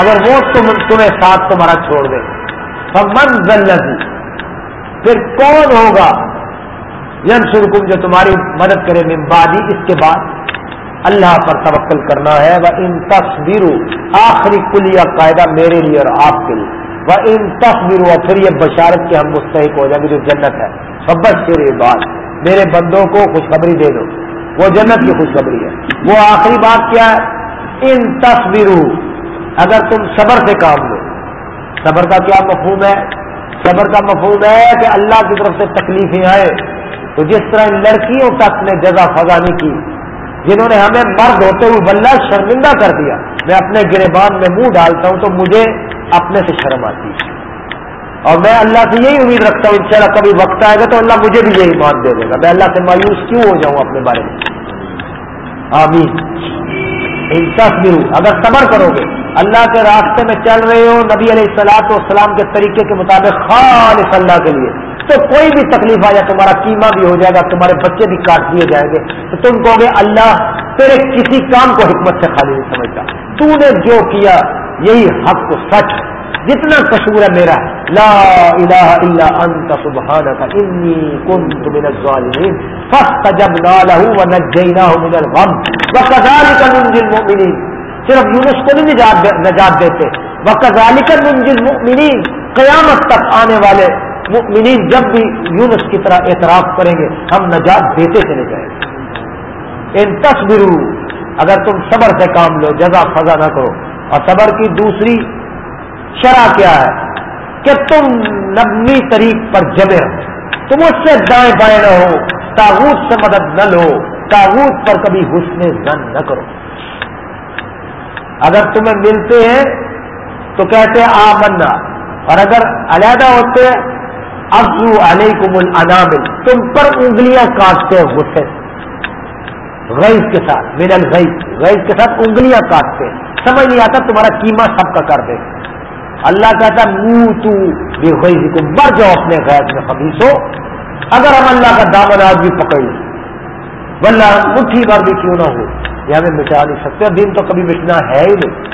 اگر وہ تم تمہیں ساتھ تمہارا چھوڑ دے۔ من ذلتی پھر کون ہوگا؟ یم سرکم جو تمہاری مدد کرے ممبادی اس کے بعد۔ اللہ پر توکل کرنا ہے۔ وہ ان تصویر آخری کلیہ قاعدہ میرے لیے اور آپ کے لیے۔ وہ ان تصویر اور پھر یہ بشارت کے ہم مستحق ہو جائیں گے جو جنت ہے۔ بس پھر یہ بات میرے بندوں کو خوشخبری دے دو۔ وہ جنت کی خوشخبری ہے۔ وہ آخری بات کیا ہے؟ ان تصویر اگر تم صبر سے کام لو۔ صبر کا کیا مفہوم ہے؟ صبر کا مفہوم ہے کہ اللہ کی طرف سے تکلیفیں آئے تو جس طرح ان لڑکیوں تک نے جگہ فضا نہیں کی، جنہوں نے ہمیں مرد ہوتے ہوئے بلّہ شرمندہ کر دیا، میں اپنے گربان میں منہ ڈالتا ہوں تو مجھے اپنے سے شرم آتی ہے۔ اور میں اللہ سے یہی امید رکھتا ہوں، انشاءاللہ کبھی وقت آئے گا تو اللہ مجھے بھی یہی مان دے دے گا۔ میں اللہ سے مایوس کیوں ہو جاؤں اپنے بارے میں؟ آمین۔ تصویر اگر صبر کرو گے، اللہ کے راستے میں چل رہے ہو نبی علیہ السلاط والسلام کے طریقے کے مطابق خالص اللہ کے لیے، تو کوئی بھی تکلیف آ جائے تمہارا قیمہ بھی ہو جائے گا، تمہارے بچے بھی کاٹ دیے جائیں گے۔ تو تم کہو گے، اللہ تیرے کسی کام کو حکمت سے خالی نہیں سمجھتا۔ تو نے جو کیا یہی حق کو سچ جتنا قصور ہے میرا، لا الہ الا انت سبحانک انی کنت من الظالمین۔ فاستجبنا له ونجیناه من الغم۔ وكذلك ننجي المؤمنین۔ صرف یونس کو نہیں نجات نجات دیتے۔ وکذالک ننجی المؤمنین۔ قیامت تک آنے والے مؤمنین جب بھی یونس کی طرح اعتراف کریں گے، ہم نجات دیتے چلے جائیں گے۔ ان تصویر اگر تم صبر سے کام لو، جزا فضا نہ کرو۔ اور صبر کی دوسری شرح کیا ہے کہ تم نبنی طریق پر جمے رہو تم اس سے دائیں بائیں نہ ہو، تاغوت سے مدد نہ لو، تاغوت پر کبھی حسن زن نہ کرو۔ اگر تمہیں ملتے ہیں تو کہتے ہیں آ منا اور اگر علیحدہ ہوتے ہیں افزو علیکم الانامل تم پر انگلیاں کاٹتے ہیں غصے غیظ کے ساتھ، من غیظ غیظ کے ساتھ انگلیاں کاٹتے ہیں۔ سمجھ نہیں آتا، تمہارا کیما سب کا کر دے۔ اللہ کہتا منہ تو بے غیظ کو مر جاؤ اپنے غیر میں خبیص ہو اگر ہم اللہ کا دامن آج بھی پکڑ لیں ولہ مٹھی بار بھی کیوں نہ ہو؟ یہ ہمیں مٹا نہیں سکتے دن تو کبھی مٹنا ہے ہی نہیں۔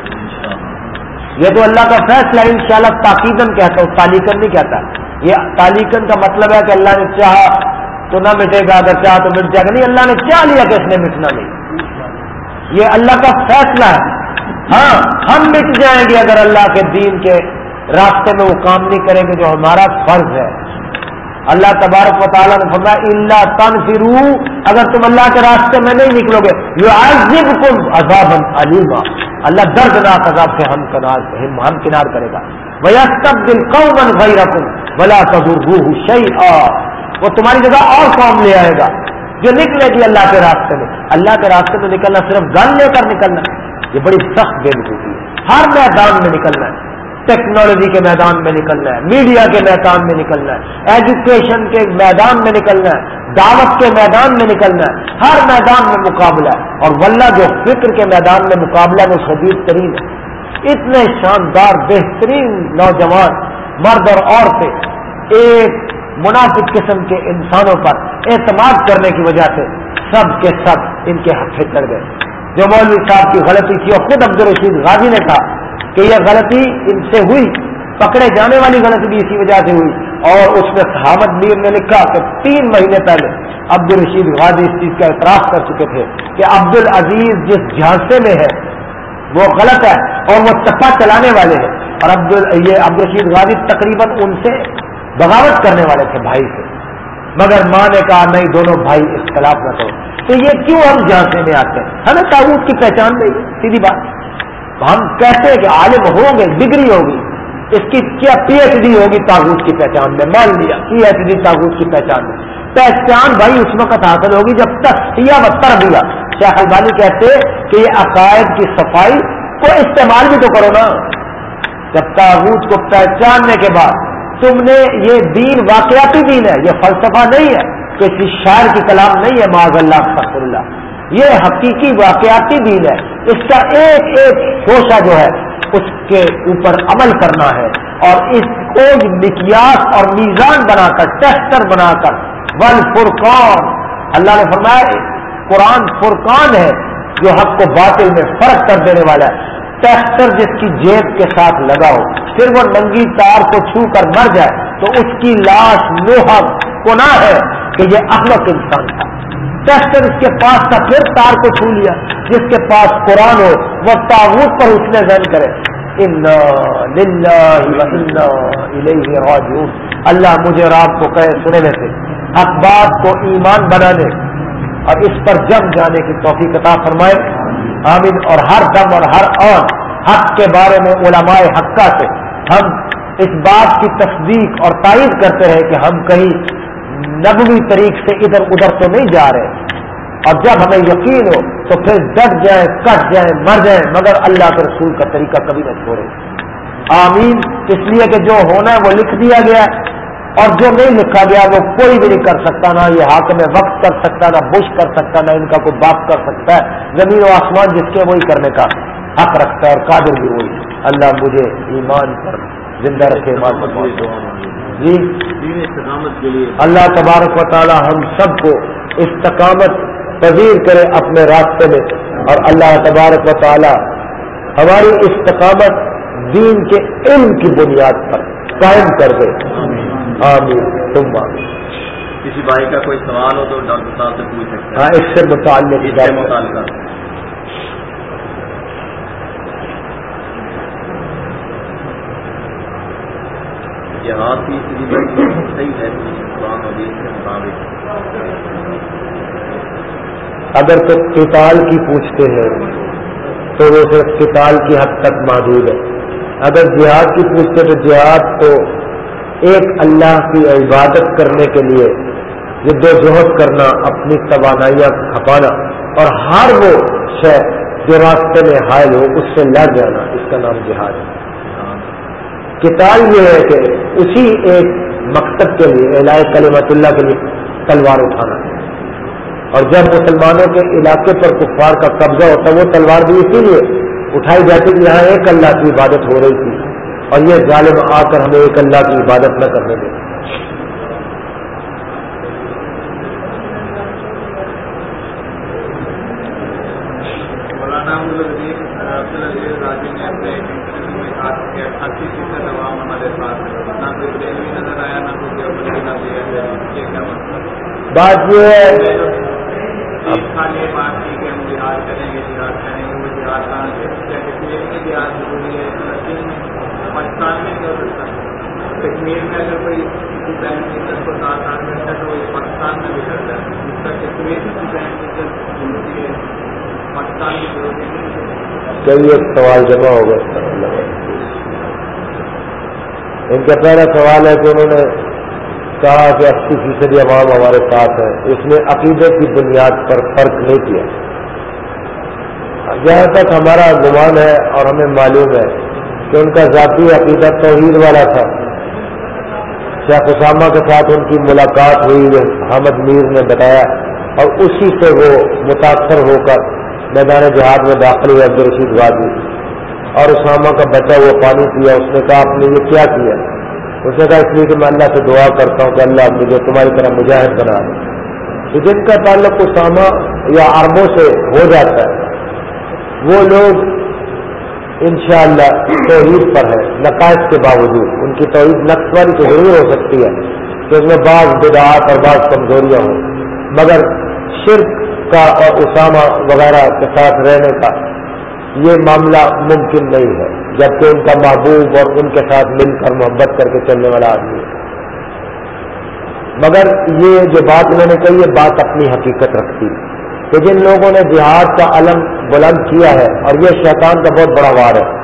یہ تو اللہ کا فیصلہ ان شاء اللہ تاکیدن کہتا ہوں، تالیکن نہیں کہتا۔ یہ تالیکن کا مطلب ہے کہ اللہ نے چاہا تو نہ مٹے گا، اگر چاہا تو مٹ جائے گا۔ نہیں، اللہ نے چاہ لیا کہ اس نے مٹنا نہیں۔ یہ اللہ کا فیصلہ ہے۔ ہاں ہم مٹ جائیں گے اگر اللہ کے دین کے راستے میں وہ کام نہیں کریں گے جو ہمارا فرض ہے۔ اللہ تبارک و تعالیٰ نے فرمایا اللہ تن فرو اگر تم اللہ کے راستے میں نہیں نکلو گے یو عزب کم عذاب علیما اللہ دردناک عذاب سے ہم کنار ہم کنار کرے گا۔ بھیا سب دل قومن بھائی رکھوں بلا تجر وہ تمہاری جگہ اور قوم لے آئے گا۔ جو نکلے گی اللہ کے راستے میں۔ اللہ کے راستے میں نکلنا صرف گن لے کر نکلنا۔ یہ بڑی سخت بے ہوتی ہے۔ ہر میدان میں نکلنا ہے۔ ٹیکنالوجی کے میدان میں نکلنا ہے۔ میڈیا کے میدان میں نکلنا ہے۔ ایجوکیشن کے میدان میں نکلنا ہے۔ دعوت کے میدان میں نکلنا ہے۔ ہر میدان میں مقابلہ ہے۔ اور ولہ جو فکر کے میدان میں مقابلہ وہ شدید ترین ہے۔ اتنے شاندار، بہترین نوجوان، مرد اور عورتیں ایک مناسب قسم کے انسانوں پر اعتماد کرنے کی وجہ سے سب کے سب ان کے حق سے چڑھ گئے۔ جو مولوی صاحب کی غلطی کی اور خود عبد الرشید غازی نے کہا کہ یہ غلطی ان سے ہوئی، پکڑے جانے والی غلطی بھی اسی وجہ سے ہوئی۔ اور اس میں صحابت میر نے لکھا کہ تین مہینے پہلے عبد الرشید غازی اس چیز کا اعتراف کر چکے تھے کہ عبد العزیز جس جھانسے میں ہے، وہ غلط ہے اور وہ چپا چلانے والے ہیں۔ اور عبد یہ عبد الرشید غازی تقریباً ان سے بغاوت کرنے والے تھے، بھائی سے۔ مگر ماں نے کہا، نہیں، دونوں بھائی اختلاف نہ کرو۔ تو یہ کیوں ہم جھانسے میں آتے ہیں؟ ہمیں تعبت کی پہچان نہیں سیدھی بات۔ ہم کہتے ہیں کہ عالم ہوں گے، ڈگری ہوگی۔ اس کی کیا پی ایچ ڈی ہوگی تاغوت کی پہچان میں؟ مان لیا پی ایچ ڈی تاغوت کی پہچان میں۔ پہچان بھائی اس وقت حاصل ہوگی جب تک تصفیہ و تربیہ۔ شیخ البانی کہتے کہ یہ عقائد کی صفائی کو استعمال بھی تو کرو نا۔ جب تاغوت کو پہچاننے کے بعد تم نے یہ دین، واقعاتی دین ہے، یہ فلسفہ نہیں ہے۔ کسی شاعر کی کلام نہیں ہے معذ اللہ فخر اللہ۔ یہ حقیقی واقعاتی دین ہے۔ اس کا ایک ایک خوشہ جو ہے، اس کے اوپر عمل کرنا ہے۔ اور اس کو مکیاس اور میزان بنا کر، ٹیسٹر بنا کر، ول فرقان اللہ نے فرمایا، قرآن فرقان ہے، جو حق کو باطل میں فرق کر دینے والا ہے۔ ٹیسٹر جس کی جیب کے ساتھ لگاؤ پھر وہ ننگی تار کو چھو کر مر جائے، تو اس کی لاش لوہا کونا ہے۔ کہ یہ احمد انسان تھا۔ ٹیسٹر اس کے پاس تھا پھر تار کو چھو لیا، جس کے پاس قرآن ہو، وہ تاغوت پر اس نے زن کرے۔ اللہ مجھے اور آپ کو کہے سننے سے۔ اخبار کو ایمان بنانے اور اس پر جم جانے کی توفیق عطا فرمائے۔ آمین۔ اور ہر دم اور ہر اور حق کے بارے میں علماء حقہ سے ہم اس بات کی تصدیق اور تائید کرتے رہے کہ ہم کہیں نبوی طریق سے ادھر ادھر تو نہیں جا رہے۔ اور جب ہمیں یقین ہو تو پھر ڈٹ جائیں، کٹ جائیں، مر جائیں، مگر اللہ کے رسول کا طریقہ کبھی نہ چھوڑے آمین۔ اس لیے کہ جو ہونا ہے وہ لکھ دیا گیا اور جو نہیں لکھا گیا وہ کوئی بھی نہیں کر سکتا، نہ یہ حاکم وقت کر سکتا، نہ بش کر سکتا، نہ ان کا کوئی باپ کر سکتا ہے۔ زمین و آسمان جس کے وہی کرنے کا حق رکھتا ہے اور قادر بھی وہی۔ اللہ مجھے ایمان پر زندہ رکھے۔ ایمان پر جی۔ اللہ تبارک و تعالی ہم سب کو استقامت پذیر کرے اپنے راستے میں۔ اور اللہ تبارک و تعالی ہماری استقامت دین کے علم کی بنیاد پر قائم کر دے۔ آمین۔ تم آمین کسی بھائی کا کوئی سوال ہو تو ڈاکٹر صاحب سے پوچھ سکتے ہیں۔ ہاں اس سے متعلق۔ جہاد کی صحیح ہے قرآن حدیث کے مطابق۔ اگر تو کتال کی پوچھتے ہیں، تو وہ صرف کتال کی حد تک محدود ہے۔ اگر جہاد کی پوچھتے تو جہاد کو ایک اللہ کی عبادت کرنے کے لیے جد و جہد کرنا، اپنی توانائیاں کھپانا اور ہر وہ شے جو راستے میں حائل ہو، اس سے لڑ جانا۔ اس کا نام جہاد ہے۔ کتاب یہ ہے کہ اسی ایک مقصد کے لیے علاج کلیمت اللہ کے لیے تلوار اٹھانا۔ اور جب مسلمانوں کے علاقے پر کفار کا قبضہ ہوتا، وہ تلوار بھی اسی لیے اٹھائی جاتی کہ یہاں ایک اللہ کی عبادت ہو رہی تھی۔ اور یہ ظالم آ کر ہمیں ایک اللہ کی عبادت نہ کرنے دیں بات یہ ہے کشمیر میں اگر کوئی بہن کو ساتھ آٹھ گھنٹہ تو وہ پاکستان میں بھی کرتا ہے۔ کشمیر بہن پاکستان کی ضرورت چلیے سوال جمع ہوگا۔ ان کا پہلا سوال ہے کہ انہوں نے کہا کہ اسی فیصدی عوام ہمارے ساتھ ہے، اس نے عقیدے کی بنیاد پر فرق نہیں کیا۔ جہاں تک ہمارا گمان ہے اور ہمیں معلوم ہے کہ ان کا ذاتی عقیدہ توحید والا تھا۔ شیخ اسامہ کے ساتھ ان کی ملاقات ہوئی حامد میر نے بتایا۔ اور اسی سے وہ متاثر ہو کر میدان جہاد میں داخل ہوئے عبد الرشید غازی۔ اور اسامہ کا بچہ وہ پانی پیا، اس نے کہا آپ نے یہ کیا کیا؟ اس نے کہا اس لیے کہ میں اللہ سے دعا کرتا ہوں کہ اللہ مجھے تمہاری طرح مجاہد بنا دے۔ جن کا تعلق اسامہ یا عربوں سے ہو جاتا ہے، وہ لوگ انشاءاللہ توحید پر ہے نقائص کے باوجود۔ ان کی توحید نقص تو ضرور ہو سکتی ہے، کہ اس میں بعض بدعات اور بعض کمزوریاں ہوں۔ مگر شرک کا اور اسامہ وغیرہ کے ساتھ رہنے کا یہ معاملہ ممکن نہیں ہے۔ جبکہ ان کا محبوب اور ان کے ساتھ مل کر محبت کر کے چلنے والا آدمی ہے۔ مگر یہ جو بات میں نے کہی، یہ بات اپنی حقیقت رکھتی کہ جن لوگوں نے جہاد کا علم بلند کیا ہے، اور یہ شیطان کا بہت بڑا وار ہے،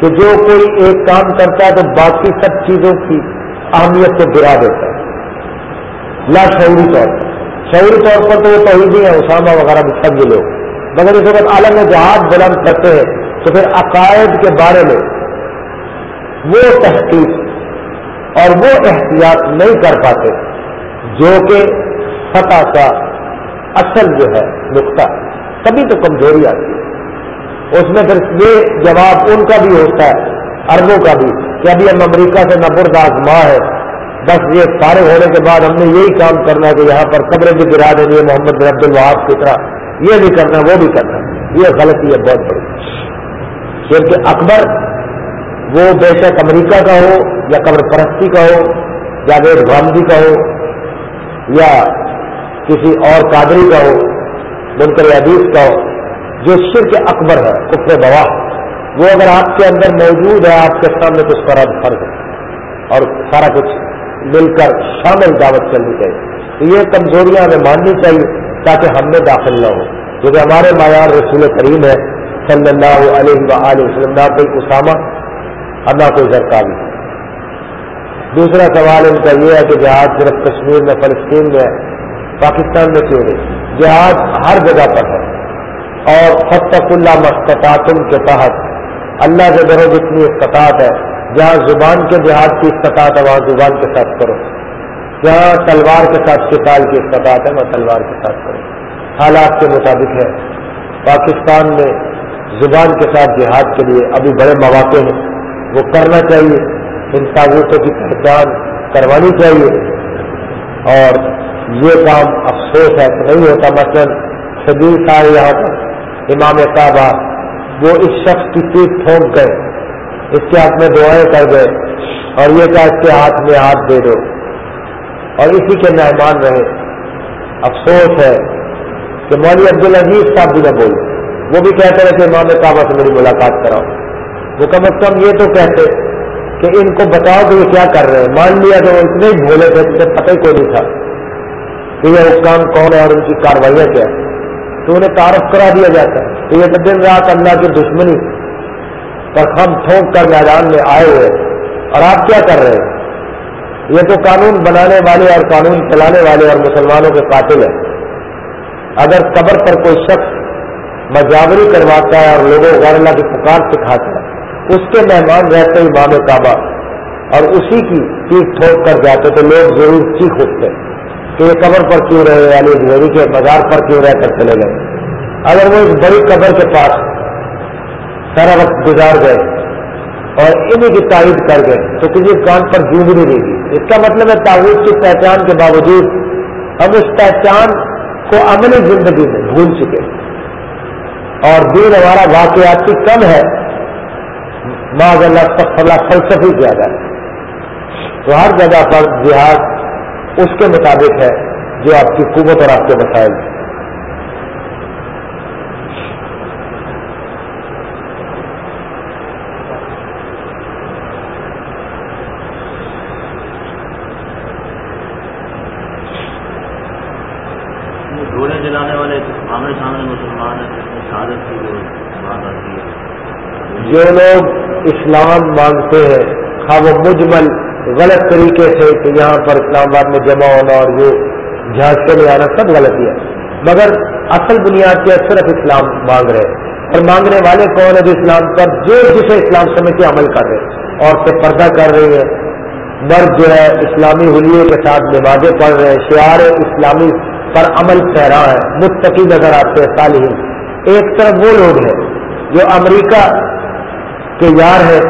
کہ جو کوئی ایک کام کرتا ہے تو باقی سب چیزوں کی اہمیت کو گرا دیتا ہے۔ لا شعوری طور پر۔ شعوری طور پر تو وہ توحیدی ہیں، اسامہ وغیرہ بھی سب یہ لوگ۔ مگر اس وقت عالم جہاد بلند کرتے ہیں۔ تو پھر عقائد کے بارے میں وہ تحقیق اور وہ احتیاط نہیں کر پاتے جو کہ فتح کا اصل جو ہے نقطہ، تبھی تو کمزوری آتی ہے۔ اس میں پھر یہ جواب ان کا بھی ہوتا ہے اربوں کا بھی، کہ ابھی ہم امریکہ سے نبرد آزما ہے۔ بس یہ فارغ ہونے کے بعد ہم نے یہی کام کرنا ہے کہ یہاں پر قبریں بھی گرا دینی ہے محمد بن عبد الوہاب کی طرح۔ یہ بھی کرنا، وہ بھی کرنا۔ یہ غلطی ہے، بہت بڑی۔ کیونکہ اکبر وہ بے شک امریکہ کا ہو یا قبر پرستی کا ہو یا وید گاندھی کا ہو یا کسی اور قادری کا ہو، منکر حدیث کا ہو، جو شرک اکبر ہے، کفر بوا۔ وہ اگر آپ کے اندر موجود ہے، آپ کے سامنے تو اس کا فرض ہے۔ اور سارا کچھ مل کر شامل دعوت کرنی چاہیے۔ تو یہ کمزوریاں ہمیں ماننی چاہیے تاکہ ہم میں داخل نہ ہو کیونکہ ہمارے معیار رسول کریم ہے صلی اللہ علیہ و وسلم، نہ کوئی اسامہ اور نہ کوئی زرکابی دوسرا سوال ان کا یہ ہے کہ جہاد صرف کشمیر میں، فلسطین میں، پاکستان میں کیوں نہیں؟ جہاد ہر جگہ پر ہے۔ اور فتح اللہ مستطاطم کے تحت، اللہ کے گھروں جتنی استطاعت ہے، جہاں زبان کے جہاد کی استطاعت ہے، وہاں زبان کے ساتھ کرو۔ جہاں تلوار کے ساتھ کتال کی استطاعت ہے، وہاں تلوار کے ساتھ کرو۔ حالات کے مطابق ہے۔ پاکستان میں زبان کے ساتھ جہاد کے لیے ابھی بڑے مواقع ہیں۔ وہ کرنا چاہیے، ان تعبتوں کی پہچان کروانی چاہیے۔ اور یہ کام افسوس ہے کہ نہیں ہوتا۔ مثلا شدید سارے یہاں پر، امام کعبہ، وہ اس شخص کی پیٹ ٹھونک گئے۔ اس کے ہاتھ میں دعائیں کر گئے۔ اور یہ کہا، اس کے ہاتھ میں ہاتھ دے دو۔ اور اسی کے مہمان رہے۔ افسوس ہے کہ مولوی عبد العزیز صاحب بھی نہ بولے۔ وہ بھی کہتے رہے کہ امام کعبہ سے میری ملاقات کراؤ۔ وہ کم از کم یہ تو کہتے کہ ان کو بتاؤ کہ یہ کیا کر رہے ہیں۔ مان لیا کہ وہ اتنے ہی بھولے تھے کہ پتہ ہی کوئی نہیں تھا کہ یہ حکام کون ہے اور ان کی کاروائیاں کیا ہے تو انہیں تعارف کرا دیا جاتا ہے تو یہ تو دن رات اللہ کی دشمنی پر ہم ٹھونک کر میدان میں آئے ہوئے اور آپ کیا کر رہے ہیں؟ یہ تو قانون بنانے والے اور قانون چلانے والے اور مسلمانوں کے قاتل ہیں۔ اگر قبر پر کوئی شخص مجاوری کرواتا ہے اور لوگوں غیر اللہ کی پکار سکھاتا ہے۔ اس کے مہمان رہتے امام کعبہ۔ اور اسی کی چیخ ٹھوک کر جاتے تو لوگ ضرور چیخ اٹھتے۔ کہ یہ قبر پر کیوں رہے علی یعنی زہری کے مزار پر کیوں رہ کر چلے گئے؟ اگر وہ اس بڑی قبر کے پاس سارا وقت گزار گئے اور انہیں کی تائید کر گئے تو کسی کان پر جوں بھی نہیں رہے گی۔ اس کا مطلب ہے تعویذ کی پہچان کے باوجود ہم اس پہچان کو عملی زندگی میں بھول چکے۔ اور دین ہمارا واقعاتی کم ہے۔ معذ اللہ تک اللہ فلسفی زیادہ ہے۔ تو ہر جگہ پر جہاد اس کے مطابق ہے جو آپ کی قوت اور آپ کے مسائل۔ جلانے والے آمنے سامنے مسلمان ہیں شہادت کی جو بات آتی ہے۔ جو لوگ اسلام مانگتے ہیں ہاں وہ مجمل غلط طریقے سے کہ یہاں پر اسلام آباد میں جمع ہونا اور یہ جھانکے میں آنا، سب غلطی ہے۔ مگر اصل بنیاد کے صرف اسلام مانگ رہے ہیں۔ اور مانگنے والے کون ہے جو اسلام پر جو جسے اسلام سمجھ کے عمل کر رہے ہیں؟ عورتیں پردہ کر رہی ہیں۔ مرد جو ہے، اسلامی حلیے کے ساتھ نمازیں پڑھ رہے ہیں۔ شعار اسلامی پر عمل پھیرا ہے متقی نظر آتے ہیں صالحین۔ ایک طرف وہ لوگ ہیں جو امریکہ کے یار ہے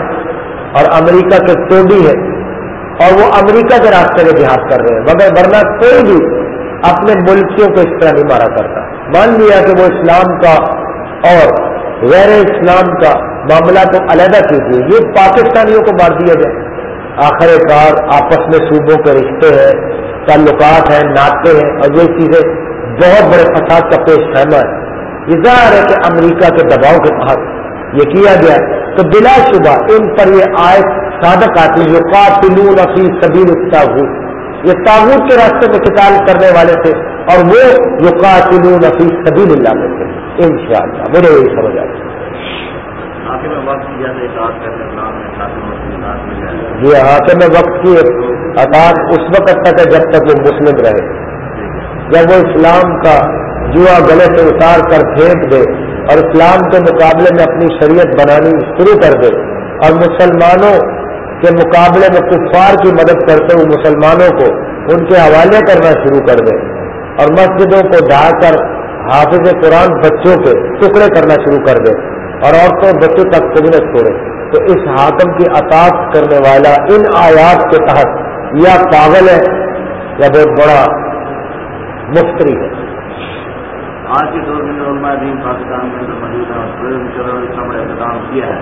اور امریکہ کے ٹوڈی ہے اور وہ امریکہ کے راستے میں جہاد کر رہے ہیں، مگر ورنہ کوئی بھی اپنے ملکیوں کو اس طرح نہیں مارا کرتا۔ مان لیا کہ وہ اسلام کا اور غیر اسلام کا معاملہ کو علیحدہ کیجیے یہ پاکستانیوں کو مار دیا جائے۔ آخر کار آپس میں صوبوں کے رشتے ہیں۔ تعلقات ہیں ناطے ہیں اور یہ چیزیں بہت بڑے فساد کا پیش خیمہ ہے یہ ظاہر ہے کہ امریکہ کے دباؤ کے تحت یہ کیا گیا۔ تو بلا شبہ ان پر یہ آئے صادق آتی جو قاتلون فی سبیل التاغوت یہ تاغوت کے راستے میں قتال کرنے والے تھے اور وہ جو قاتلون فی سبیل اللہ میں تھے۔ انشاءاللہ مجھے یہی سمجھ اطاعت کرنے اسلام میں وقت کی اطاعت اس وقت تک ہے جب تک وہ مسلم رہے۔ جب وہ اسلام کا جوا گلے سے اتار کر پھینک دے اور اسلام کے مقابلے میں اپنی شریعت بنانی شروع کر دے اور مسلمانوں کے مقابلے میں کفار کی مدد کرتے ہوئے مسلمانوں کو ان کے حوالے کرنا شروع کر دے اور مسجدوں کو ڈھا کر حافظ قرآن بچوں کے ٹکڑے کرنا شروع کر دے اور عورتوں بچوں تک خدمت چھوڑے۔ تو اس حاکم کی اطاعت کرنے والا ان آیات کے تحت یا پاگل ہے یا بہت بڑا مفتری ہے۔ آج کے دور میں علماء دین پاکستان کے اندر موجود ہیں اور اتنا بڑا کیا ہے،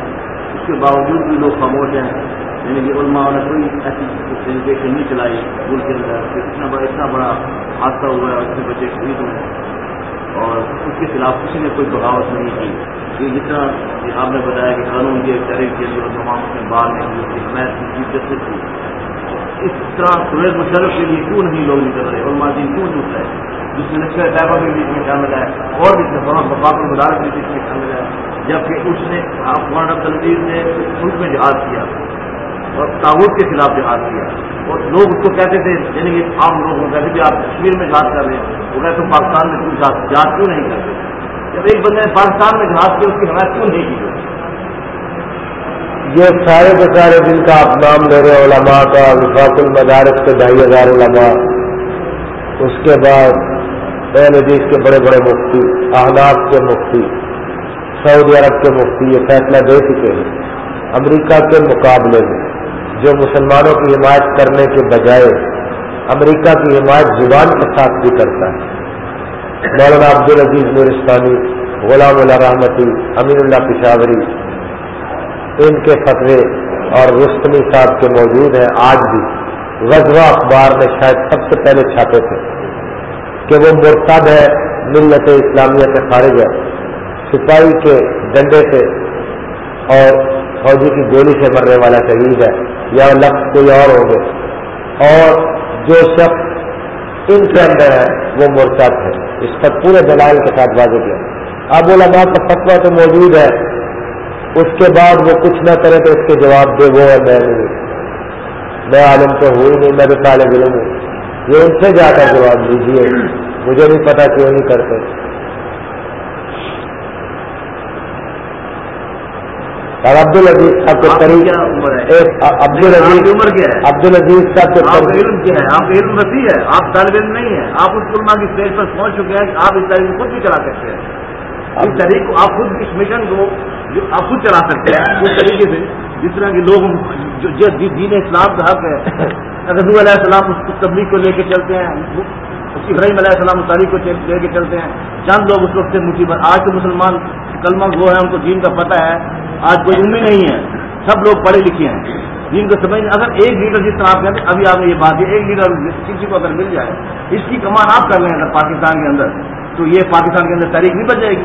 اس کے باوجود بھی لوگ خاموش ہیں۔ یعنی کہ علماء نے کوئی ایسی سینیٹیشن نہیں چلائی، ملک کے اندر اتنا بڑا اتنا بڑا حادثہ ہوا ہے، اس کے بچے شہید ہوئے اور اس کے خلاف کسی نے کوئی بغاوت نہیں کی۔ یہ جتنا آپ نے بتایا کہ قانون کے طریقے کے لیے تمام کے بعد میں اس کی حمایت کی جسٹس کی اس طرح سویز مشرف کے لیے کیوں نہیں لوگ نکل رہے؟ اور ماضی کیوں نہیں رہے جس میں نقشہ طیبہ بھی بیچ میں شامل ہے، اور بھی تمام بفاق مدارت بھی بیچ میں شامل ہے، جبکہ اس نے افغان تنظیم نے ملک میں جہاد کیا اور تعبت کے خلاف جہاد کیا۔ اور لوگ اس کو کہتے تھے یعنی کہ عام لوگ کہتے تھے آپ کشمیر میں جہاد کر رہے ہیں، وہ کہتے پاکستان میں کچھ جہاد کیوں نہیں کرتے جب ایک بندے نے پاکستان میں جہاز کی اس کی حمایت کیوں نہیں کی؟ یہ سارے کے سارے دن کا آپ نام لے رہے علماء کا، وفاق المدارس کے ڈھائی ہزار علماء۔ اس کے بعد پہلے حدیث کے بڑے بڑے مفتی، احناف کے مفتی، سعودی عرب کے مفتی، یہ فیصلہ دے چکے ہیں۔ امریکہ کے مقابلے میں، جو مسلمانوں کی حمایت کرنے کے بجائے امریکہ کی حمایت زبان کے ساتھ بھی کرتا ہے۔ مولانا عبد العزیز نورستانی، غلام اللہ رحمتی امین اللہ پشاوری ان کے فتوے اور رستنی صاحب کے موجود ہیں آج بھی۔ غزوہ اخبار میں شاید سب سے پہلے چھاپے تھے کہ وہ مرتب ہے ملت اسلامیہ سے خارج ہے۔ سپاہی کے ڈنڈے سے اور فوجی کی گولی سے مرنے والا شہید ہے یا لفظ کوئی اور ہوں گے اور جو شخص ان کے اندر ہے وہ مرتب ہے۔ اس پر پورے دلائل کے ساتھ واضح کیا۔ اب علماء کا فتوا تو موجود ہے۔ اس کے بعد وہ کچھ نہ کرے تو اس کے جواب دے وہ ہے میں نہیں۔ میں عالم تو ہوں ہی نہیں میں تو طالب علم ہوں۔ یہ ان سے جا کر جواب دیجیے مجھے نہیں پتا کیوں نہیں کرتے۔ اور عبد العزیز صاحب کے قریب عبد العزیز عمر کیا ہے؟ عبد العزیز صاحب کے علم کیا ہے؟ آپ علم وسیع ہے آپ طالب علم نہیں ہے آپ اس علماء کی اسٹیج پر پہنچ چکے ہیں آپ اس تاریخ کو خود بھی چلا سکتے ہیں۔ اس طریق کو آپ خود اس مشن کو جو آپ خود چلا سکتے ہیں۔ اس طریقے سے جس طرح کے لوگ جو دین اسلام کا حق ہے۔ رضو علیہ السلام اس تبلیغ کو لے کے چلتے ہیں، اس کی ابراہیم علیہ السلام تاریخ کو لے کے چلتے ہیں۔ چند لوگ اس وقت سے مصیبت آج کے مسلمان کلمہ وہ ہے ان کو دین کا پتہ ہے۔ آج کوئی علم نہیں ہے۔ سب لوگ پڑھے لکھے ہیں۔ جن کو سمجھ اگر ایک لیڈر جس طرح آپ کہتے ہیں، ابھی آپ نے یہ بات ہے ایک لیڈر کسی کو اگر مل جائے، اس کی کمان آپ کر رہے ہیں اگر پاکستان کے اندر، تو یہ پاکستان کے اندر تاریخ نہیں بچ جائے گی۔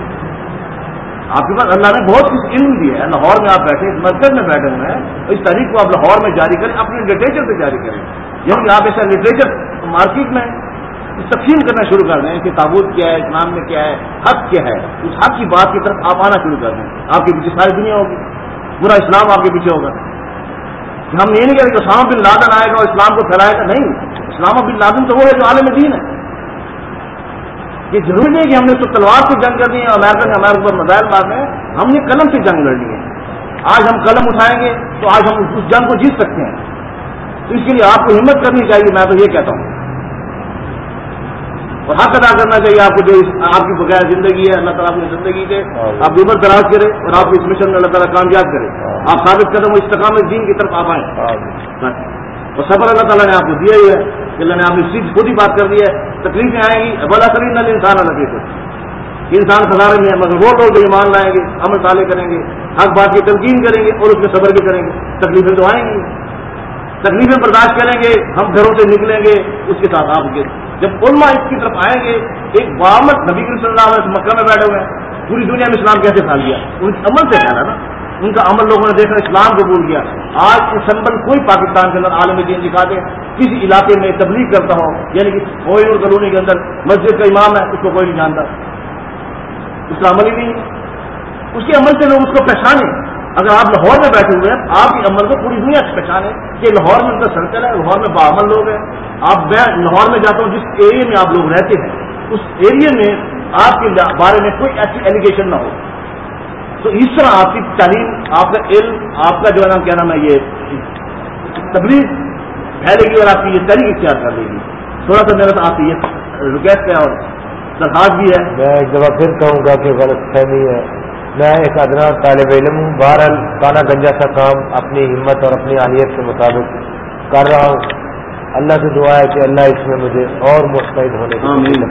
آپ کے پاس اللہ نے بہت کچھ علم دیا ہے، لاہور میں آپ بیٹھے، اس مرکز میں بیٹھے ہوئے ہیں اس تاریخ کو آپ لاہور میں جاری کریں، اپنے لٹریچر سے جاری کریں۔ یعنی آپ ایسا لٹریچر مارکیٹ میں تقسیم کرنا شروع کر دیں، کہ تابوت کیا ہے، اسلام میں کیا ہے، حق کیا ہے، اس حق کی بات کی طرف آپ آنا شروع کر دیں۔ آپ کے پیچھے ساری دنیا ہوگی۔ پورا اسلام آپ کے پیچھے ہوگا۔ ہم یہ نہیں کہیں کہ اسلام بن لادن آئے گا اور اسلام کو پھیلائے گا، نہیں۔ اسلام بن لادن تو وہ ہے جو عالم دین ہے۔ یہ ضروری نہیں کہ ہم نے تو تلوار سے جنگ کرنی ہے امریکہ نے ہمارے اوپر مزائل مارنے ہیں۔ ہم نے قلم سے جنگ لڑنی ہے۔ آج ہم قلم اٹھائیں گے تو آج ہم اس جنگ کو جیت سکتے ہیں۔ تو اس کے لیے آپ کو ہمت کرنی چاہیے میں تو یہ کہتا ہوں۔ اور حق ادا کرنا چاہیے آپ کو جو آپ کی بغیر زندگی ہے اللہ تعالیٰ اپنی زندگی سے آپ عمر دراز کرے اور آپ کو اس مشن میں اللہ تعالیٰ کامیاب کرے۔ آپ ثابت قدم استقامت دین کی طرف آپ آئیں اور صبر اللہ تعالیٰ نے آپ کو دیا ہی ہے کہ اللہ نے آپ نے چیز خود ہی بات کر دی ہے، تکلیفیں آئیں گی بلا کریں نہ انسان الگ انسان خسارے میں مگر وہ لوگ ایمان لائیں گے، عمل تالے کریں گے، حق بات کی تلقین کریں گے اور اس میں صبر بھی کریں گے۔ تکلیفیں تو آئیں گی۔ تکلیفیں برداشت کریں گے، ہم گھروں سے نکلیں گے، اس کے ساتھ آپ کے۔ جب علماء اس کی طرف آئیں گے، ایک بامت نبی کریم صلی اللہ علیہ وسلم مکہ میں بیٹھے ہوئے ہیں۔ پوری دنیا میں اسلام کیسے پھیل گیا؟ ان عمل سے پھیلا نا۔ ان کا عمل لوگوں نے دیکھا، اسلام قبول کیا آج سمبل کوئی پاکستان کے اندر عالم دین دکھا دے، کسی علاقے میں تبلیغ کرتا ہو یعنی کہ کوئی اور کالونی کے اندر مسجد کا امام ہے، اس کو کوئی نہیں جانتا۔ اس کا عمل ہی نہیں۔ اس کے عمل سے لوگ اس کو پہچانے۔ اگر آپ لاہور میں بیٹھے ہوئے ہیں، آپ کے عمل کو پوری دنیا سے پہچانے کہ لاہور میں ان کا سرکل ہے، لاہور میں باعمل لوگ ہیں۔ آپ میں، لاہور میں جاتا ہوں، جس ایریے میں آپ لوگ رہتے ہیں، اس ایریے میں آپ کے بارے میں کوئی ایسی ایلیگیشن نہ ہو۔ تو اس طرح آپ کی تعلیم آپ کا علم آپ کا جو ہے نا کیا نام ہے یہ تبلیغ پھیلے گی اور آپ کی یہ تحریک اختیار کر لے گی تھوڑا سا میرا آپ کی یہ ریکویسٹ ہے اور درخواست بھی ہے۔ میں ایک دفعہ پھر کہوں گا کہ غلط فہمی ہے۔ میں ایک ادنا طالب علم ہوں۔ بہرحال کانا گنجا سا کام اپنی ہمت اور اپنی اہلیت کے مطابق کر رہا ہوں۔ اللہ سے دعا ہے کہ اللہ اس میں مجھے اور مستعد ہونے کی